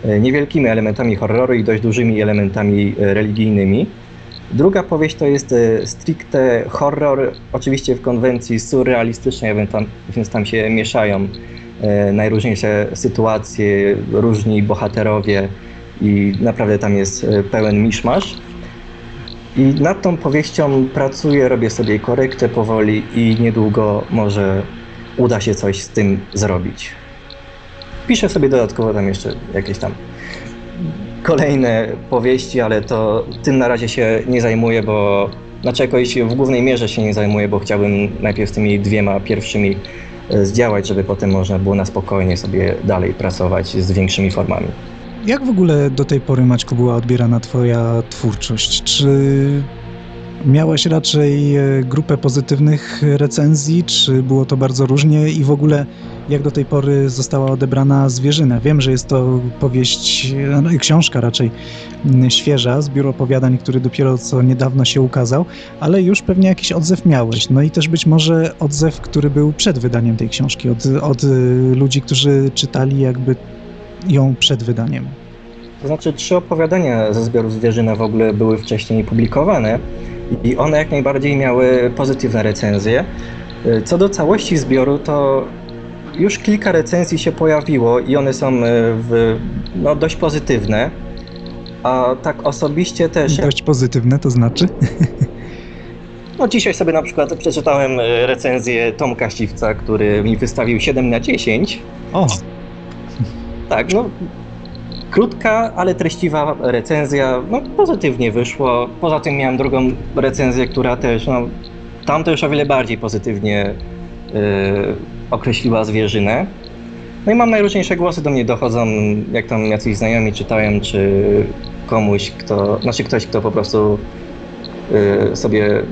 e, niewielkimi elementami horroru i dość dużymi elementami religijnymi. Druga powieść to jest stricte horror, oczywiście w konwencji surrealistycznej, więc tam, się mieszają najróżniejsze sytuacje, różni bohaterowie i naprawdę tam jest pełen miszmasz. I nad tą powieścią pracuję, robię sobie korektę powoli i niedługo może uda się coś z tym zrobić. Piszę sobie dodatkowo tam jeszcze jakieś tam kolejne powieści, ale to tym na razie się nie zajmuję, bo znaczy jakoś w głównej mierze się nie zajmuję, bo chciałbym najpierw tymi dwiema pierwszymi e, zdziałać, żeby potem można było na spokojnie sobie dalej pracować z większymi formami. Jak w ogóle do tej pory, Maćku, była odbierana twoja twórczość? Czy miałeś raczej e, grupę pozytywnych recenzji, czy było to bardzo różnie i w ogóle jak do tej pory została odebrana Zwierzyna? Wiem, że jest to powieść, e, no, książka raczej świeża, zbiór opowiadań, który dopiero co niedawno się ukazał, ale już pewnie jakiś odzew miałeś. No i też być może odzew, który był przed wydaniem tej książki, od, od e, ludzi, którzy czytali jakby ją przed wydaniem. To znaczy, trzy opowiadania ze zbioru Zwierzyna w ogóle były wcześniej publikowane i one jak najbardziej miały pozytywne recenzje. Y, Co do całości zbioru, to już kilka recenzji się pojawiło i one są y, w, no, dość pozytywne. A tak osobiście też, Dość pozytywne, to znaczy? no dzisiaj sobie na przykład przeczytałem y, recenzję Tomka Ściwca, który mi wystawił 7 na 10. O, Tak, no krótka, ale treściwa recenzja, no pozytywnie wyszło. Poza tym miałem drugą recenzję, która też, no tam też o wiele bardziej pozytywnie yy, określiła zwierzynę. No i mam najróżniejsze głosy do mnie dochodzą, jak tam jacyś znajomi czytają, czy komuś, kto, znaczy ktoś, kto po prostu yy, sobie,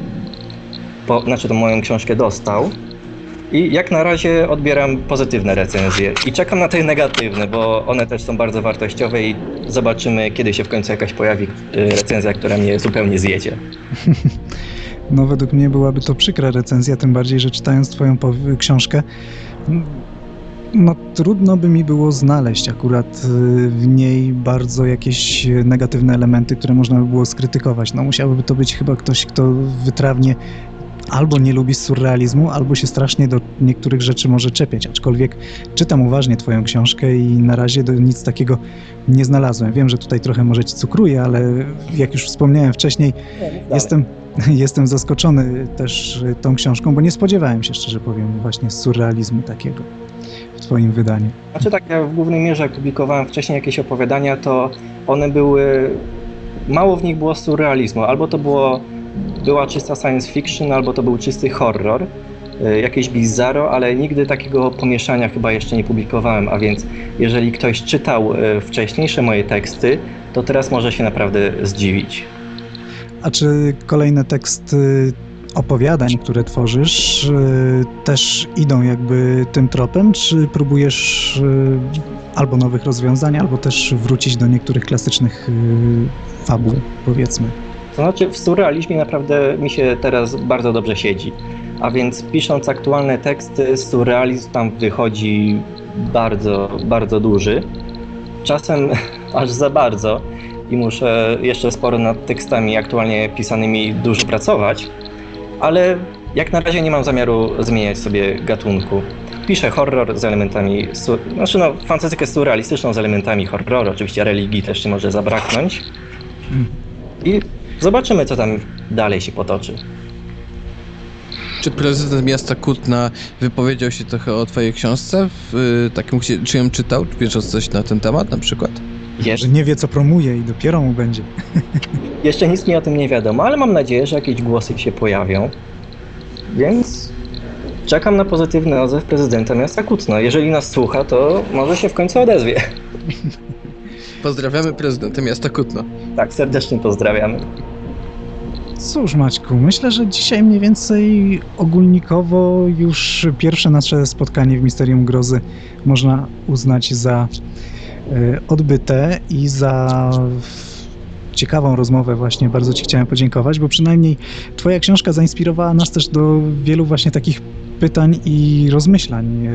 po, znaczy tą moją książkę dostał. I jak na razie odbieram pozytywne recenzje i czekam na te negatywne, bo one też są bardzo wartościowe i zobaczymy, kiedy się w końcu jakaś pojawi y, recenzja, która mnie zupełnie zjedzie. no według mnie byłaby to przykra recenzja, tym bardziej, że czytając twoją książkę, no trudno by mi było znaleźć akurat y, w niej bardzo jakieś negatywne elementy, które można by było skrytykować. No musiałby to być chyba ktoś, kto wytrawnie albo nie lubi surrealizmu, albo się strasznie do niektórych rzeczy może czepiać, aczkolwiek czytam uważnie twoją książkę i na razie do nic takiego nie znalazłem. Wiem, że tutaj trochę może ci cukruję, ale jak już wspomniałem wcześniej, jestem, jestem zaskoczony też y, tą książką, bo nie spodziewałem się, szczerze powiem, właśnie surrealizmu takiego w twoim wydaniu. Znaczy tak, ja w głównej mierze jak publikowałem wcześniej jakieś opowiadania, to one były, mało w nich było surrealizmu, albo to było, była czysta science fiction, albo to był czysty horror, y, jakieś bizarro, ale nigdy takiego pomieszania chyba jeszcze nie publikowałem, a więc jeżeli ktoś czytał y, wcześniejsze moje teksty, to teraz może się naprawdę zdziwić. A czy kolejne teksty opowiadań, które tworzysz, y, też idą jakby tym tropem, czy próbujesz albo nowych rozwiązań, albo też wrócić do niektórych klasycznych fabuł, powiedzmy? To znaczy w surrealizmie naprawdę mi się teraz bardzo dobrze siedzi. A więc pisząc aktualne teksty, surrealizm tam wychodzi bardzo, bardzo duży. Czasem aż za bardzo i muszę jeszcze sporo nad tekstami aktualnie pisanymi dużo pracować, ale jak na razie nie mam zamiaru zmieniać sobie gatunku. Piszę horror z elementami, znaczy no, fantastykę surrealistyczną z elementami horroru, oczywiście religii też nie może zabraknąć. I zobaczymy, co tam dalej się potoczy. Czy prezydent miasta Kutna wypowiedział się trochę o twojej książce? W, y, takim, gdzie- czy ją czytał? Wiesz o coś na ten temat na przykład? Jesz- Że nie wie, co promuje i dopiero mu będzie. jeszcze nic mi o tym nie wiadomo, ale mam nadzieję, że jakieś głosy się pojawią. Więc czekam na pozytywny odzew prezydenta miasta Kutno. Jeżeli nas słucha, to może się w końcu odezwie. Pozdrawiamy prezydenta miasta Kutno. Tak, serdecznie pozdrawiamy. Cóż, Maćku, myślę, że dzisiaj mniej więcej ogólnikowo już pierwsze nasze spotkanie w Misterium Grozy można uznać za e, odbyte i za ciekawą rozmowę właśnie. Bardzo Ci chciałem podziękować, bo przynajmniej Twoja książka zainspirowała nas też do wielu właśnie takich pytań i rozmyślań, e,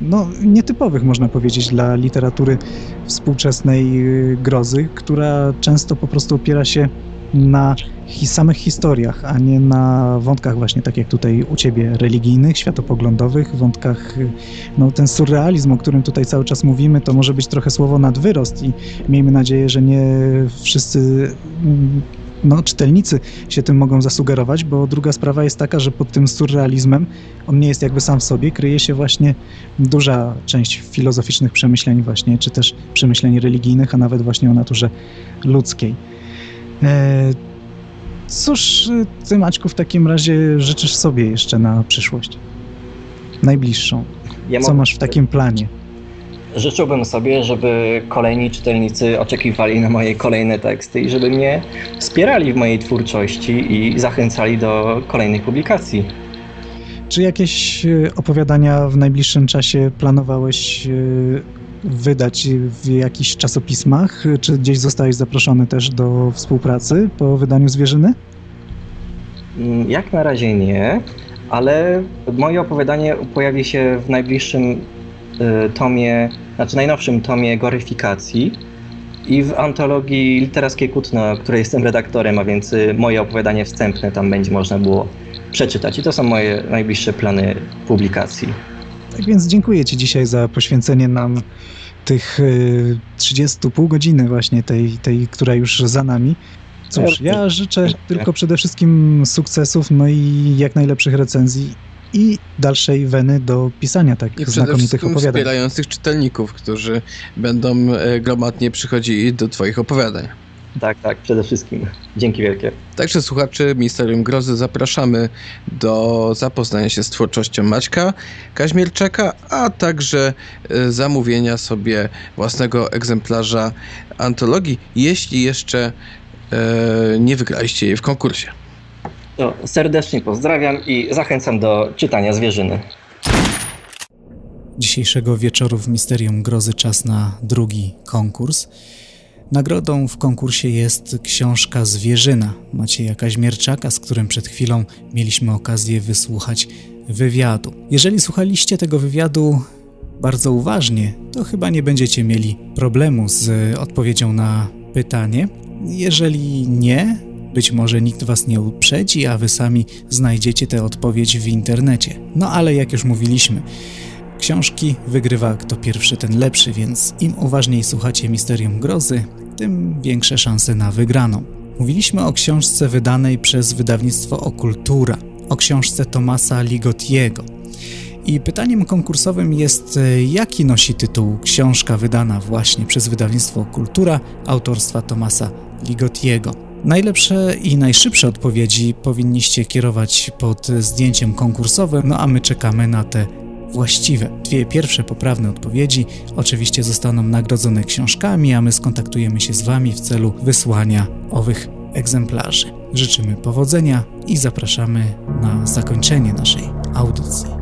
no nietypowych można powiedzieć dla literatury współczesnej e, grozy, która często po prostu opiera się na samych historiach, a nie na wątkach właśnie tak jak tutaj u Ciebie religijnych, światopoglądowych, wątkach, no ten surrealizm, o którym tutaj cały czas mówimy, to może być trochę słowo nadwyrost i miejmy nadzieję, że nie wszyscy no, czytelnicy się tym mogą zasugerować, bo druga sprawa jest taka, że pod tym surrealizmem on nie jest jakby sam w sobie, kryje się właśnie duża część filozoficznych przemyśleń właśnie, czy też przemyśleń religijnych, a nawet właśnie o naturze ludzkiej. E, Cóż, e, ty Maćku w takim razie życzysz sobie jeszcze na przyszłość? Najbliższą. Ja Co masz w takim planie? Życzyłbym sobie, żeby kolejni czytelnicy oczekiwali na moje kolejne teksty i żeby mnie wspierali w mojej twórczości i zachęcali do kolejnych publikacji. Czy jakieś e, opowiadania w najbliższym czasie planowałeś wydać w jakichś czasopismach? Czy gdzieś zostałeś zaproszony też do współpracy po wydaniu Zwierzyny? Mm, Jak na razie nie, ale moje opowiadanie pojawi się w najbliższym y, tomie, znaczy najnowszym tomie goryfikacji i w antologii literackiej Kutno, której jestem redaktorem, a więc y, moje opowiadanie wstępne tam będzie można było przeczytać. I to są moje najbliższe plany publikacji. Tak więc dziękuję Ci dzisiaj za poświęcenie nam tych y, 30 pół godziny właśnie tej, tej, która już za nami. Cóż, ja życzę tylko przede wszystkim sukcesów, no i jak najlepszych recenzji i dalszej weny do pisania tak przede znakomitych opowiadań. wspierających czytelników, którzy będą e, gromadnie przychodzili do twoich opowiadań. Tak, tak, przede wszystkim. Dzięki wielkie. Także słuchaczy Misterium Grozy zapraszamy do zapoznania się z twórczością Maćka Kaźmierczaka, a także e, zamówienia sobie własnego egzemplarza antologii, jeśli jeszcze e, nie wygraliście jej w konkursie. To serdecznie pozdrawiam i zachęcam do czytania zwierzyny. dzisiejszego wieczoru w Misterium Grozy czas na drugi konkurs. Nagrodą w konkursie jest książka Zwierzyna Macieja Kaźmierczaka, z którym przed chwilą mieliśmy okazję wysłuchać wywiadu. Jeżeli słuchaliście tego wywiadu bardzo uważnie, to chyba nie będziecie mieli problemu z odpowiedzią na pytanie. Jeżeli nie, być może nikt was nie uprzedzi, a wy sami znajdziecie tę odpowiedź w internecie. No ale jak już mówiliśmy, książki wygrywa kto pierwszy, ten lepszy, więc im uważniej słuchacie Misterium Grozy, tym większe szanse na wygraną. Mówiliśmy o książce wydanej przez wydawnictwo Okultura, o książce Tomasa Ligotiego. I pytaniem konkursowym jest, e, jaki nosi tytuł książka wydana właśnie przez wydawnictwo Kultura autorstwa Tomasa Ligotiego. Najlepsze i najszybsze odpowiedzi powinniście kierować pod zdjęciem konkursowym, no a my czekamy na te właściwe. Dwie pierwsze poprawne odpowiedzi oczywiście zostaną nagrodzone książkami, a my skontaktujemy się z Wami w celu wysłania owych egzemplarzy. Życzymy powodzenia i zapraszamy na zakończenie naszej audycji.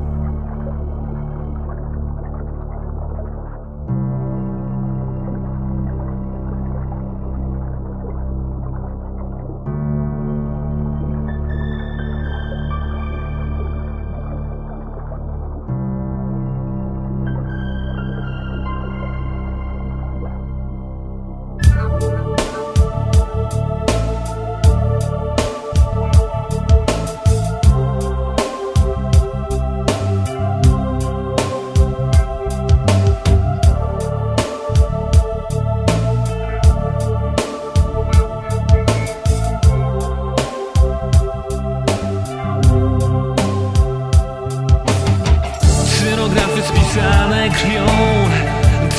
listy spisane krwią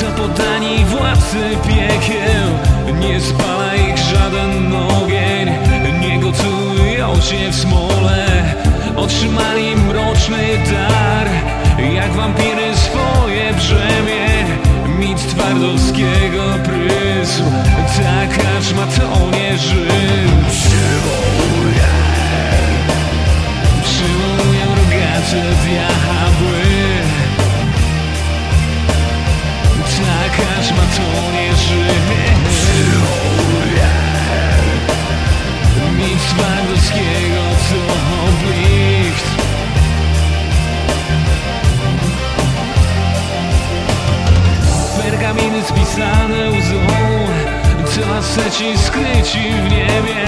To podanie władcy piekieł. Nie spala ich żaden ogień Nie gotują się w smole. Otrzymali mroczny dar Jak wampiry swoje brzemię. Mit twardowskiego prysł Tak aż ma to nie żył. Przywołuję Przywołuję rogacze diabła Pergaminy spisane łzą Co aseci skryci w niebie.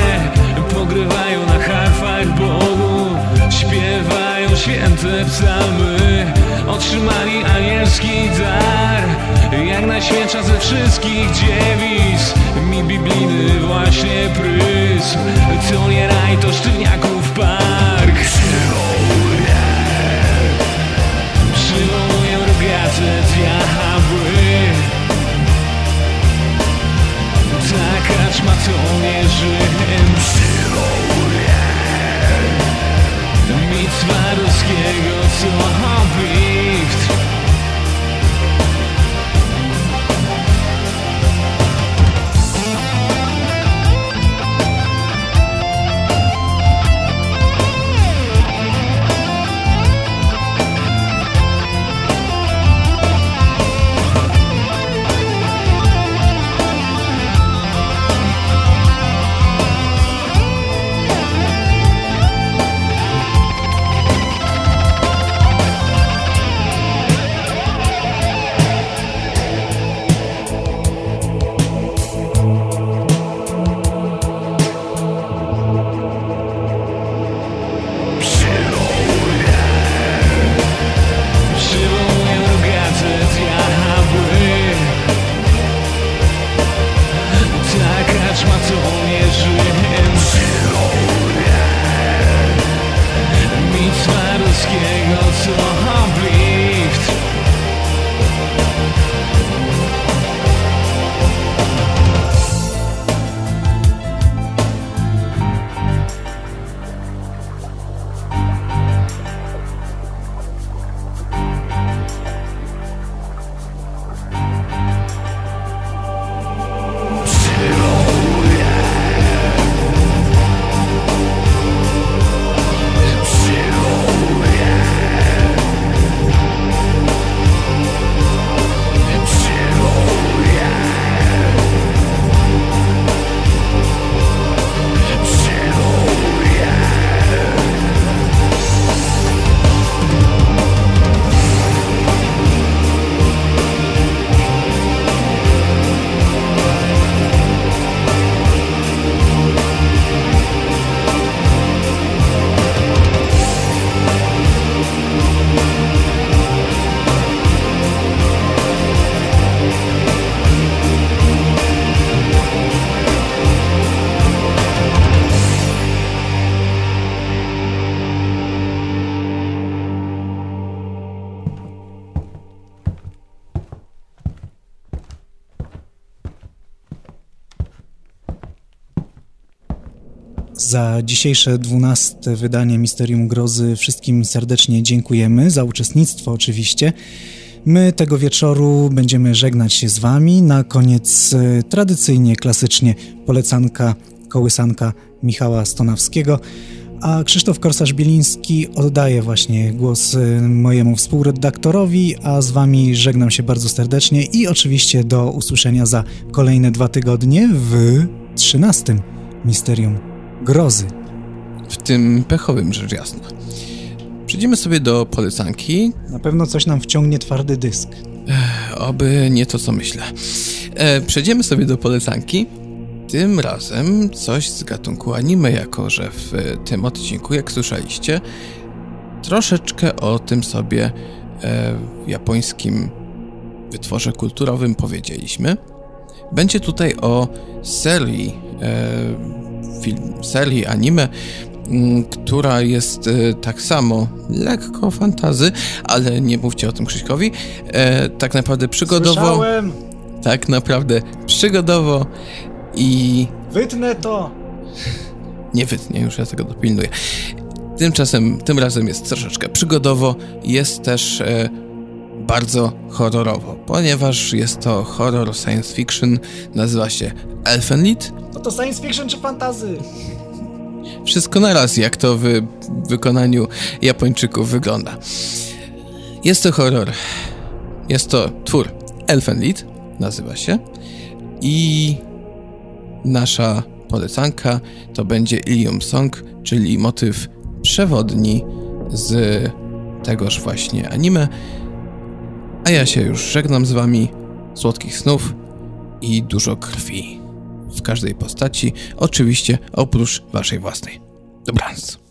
Pogrywają na harfach Bogu Śpiewają święte psalmy. Otrzymali anielski dar Jak najświętsza ze wszystkich dziewic Mi biblijny właśnie prysł. To nie raj, to sztywniaków park. Przywołuję Przywołuję rogate diabły Taka ma to nie Rzym Przywołuję Mit Swarowskiego co oblicht Za dzisiejsze dwunaste wydanie Misterium Grozy wszystkim serdecznie dziękujemy, za uczestnictwo oczywiście. My tego wieczoru będziemy żegnać się z Wami. Na koniec e, tradycyjnie, klasycznie polecanka, kołysanka Michała Stonawskiego. A Krzysztof Korsarz-Bieliński oddaje właśnie głos e, mojemu współredaktorowi, a z Wami żegnam się bardzo serdecznie i oczywiście do usłyszenia za kolejne dwa tygodnie w 13 Misterium Grozy. W tym pechowym rzecz jasna. Przejdziemy sobie do polecanki. Na pewno coś nam wciągnie twardy dysk. Oby nie to, co myślę. E, przejdziemy sobie do polecanki. Tym razem coś z gatunku anime, jako że w tym odcinku, jak słyszeliście, troszeczkę o tym sobie e, w japońskim wytworze kulturowym powiedzieliśmy. Będzie tutaj o serii, e, film, serii anime, m, która jest e, tak samo lekko fantazy, ale nie mówcie o tym Krzyśkowi. E, tak naprawdę przygodowo. Słyszałem! Tak naprawdę przygodowo I Wytnę to! nie wytnie, już ja tego dopilnuję. Tymczasem, tym razem jest troszeczkę przygodowo, jest też e, bardzo horrorowo, ponieważ jest to horror science fiction, nazywa się Elfenlied. No to science fiction czy fantazy? Wszystko naraz, jak to w wykonaniu Japończyków wygląda. Jest to horror. Jest to twór Elfenlied, nazywa się. I nasza polecanka to będzie Ilium Song, czyli motyw przewodni z tegoż właśnie anime. Ja się już żegnam z wami. Słodkich snów i dużo krwi w każdej postaci, oczywiście oprócz waszej własnej. Dobranoc.